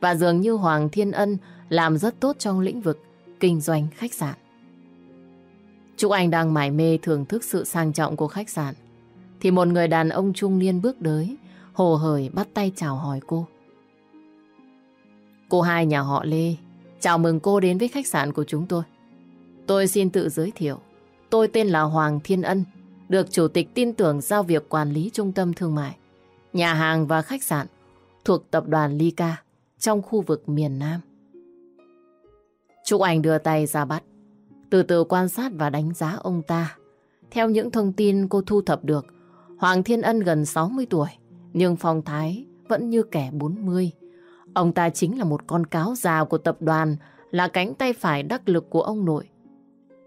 Speaker 1: Và dường như Hoàng Thiên Ân làm rất tốt trong lĩnh vực kinh doanh khách sạn. Trúc Anh đang mải mê thưởng thức sự sang trọng của khách sạn. Thì một người đàn ông trung niên bước tới, hồ hởi bắt tay chào hỏi cô. Cô hai nhà họ Lê, chào mừng cô đến với khách sạn của chúng tôi. Tôi xin tự giới thiệu. Tôi tên là Hoàng Thiên Ân, được chủ tịch tin tưởng giao việc quản lý trung tâm thương mại, nhà hàng và khách sạn thuộc tập đoàn Lyca trong khu vực miền Nam. Trúc Anh đưa tay ra bắt, từ từ quan sát và đánh giá ông ta. Theo những thông tin cô thu thập được, Hoàng Thiên Ân gần 60 tuổi, nhưng phong thái vẫn như kẻ 40. Ông ta chính là một con cáo già của tập đoàn, là cánh tay phải đắc lực của ông nội.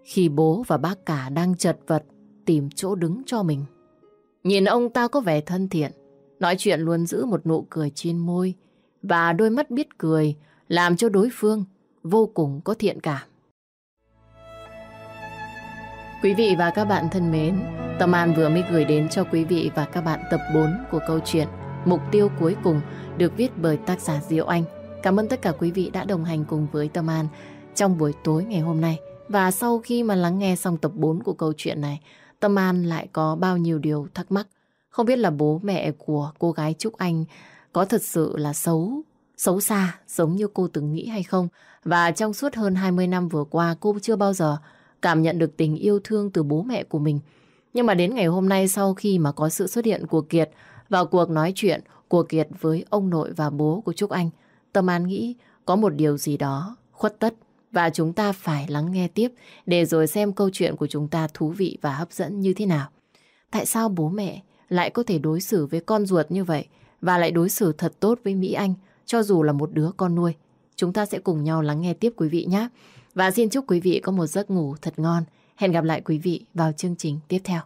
Speaker 1: Khi bố và bác cả đang chật vật tìm chỗ đứng cho mình. Nhìn ông ta có vẻ thân thiện, nói chuyện luôn giữ một nụ cười trên môi và đôi mắt biết cười làm cho đối phương vô cùng có thiện cảm. Quý vị và các bạn thân mến, Tâm An vừa mới gửi đến cho quý vị và các bạn tập 4 của câu chuyện Mục tiêu cuối cùng được viết bởi tác giả Diệu Anh. Cảm ơn tất cả quý vị đã đồng hành cùng với Tâm An trong buổi tối ngày hôm nay. Và sau khi mà lắng nghe xong tập 4 của câu chuyện này, Tâm An lại có bao nhiêu điều thắc mắc. Không biết là bố mẹ của cô gái Trúc Anh có thật sự là xấu, xấu xa giống như cô từng nghĩ hay không? Và trong suốt hơn 20 năm vừa qua cô chưa bao giờ cảm nhận được tình yêu thương từ bố mẹ của mình. Nhưng mà đến ngày hôm nay sau khi mà có sự xuất hiện của Kiệt vào cuộc nói chuyện của Kiệt với ông nội và bố của Trúc Anh, Tâm An nghĩ có một điều gì đó khuất tất và chúng ta phải lắng nghe tiếp để rồi xem câu chuyện của chúng ta thú vị và hấp dẫn như thế nào. Tại sao bố mẹ lại có thể đối xử với con ruột như vậy và lại đối xử thật tốt với Mỹ Anh cho dù là một đứa con nuôi. Chúng ta sẽ cùng nhau lắng nghe tiếp quý vị nhé. Và xin chúc quý vị có một giấc ngủ thật ngon. Hẹn gặp lại quý vị vào chương trình tiếp theo.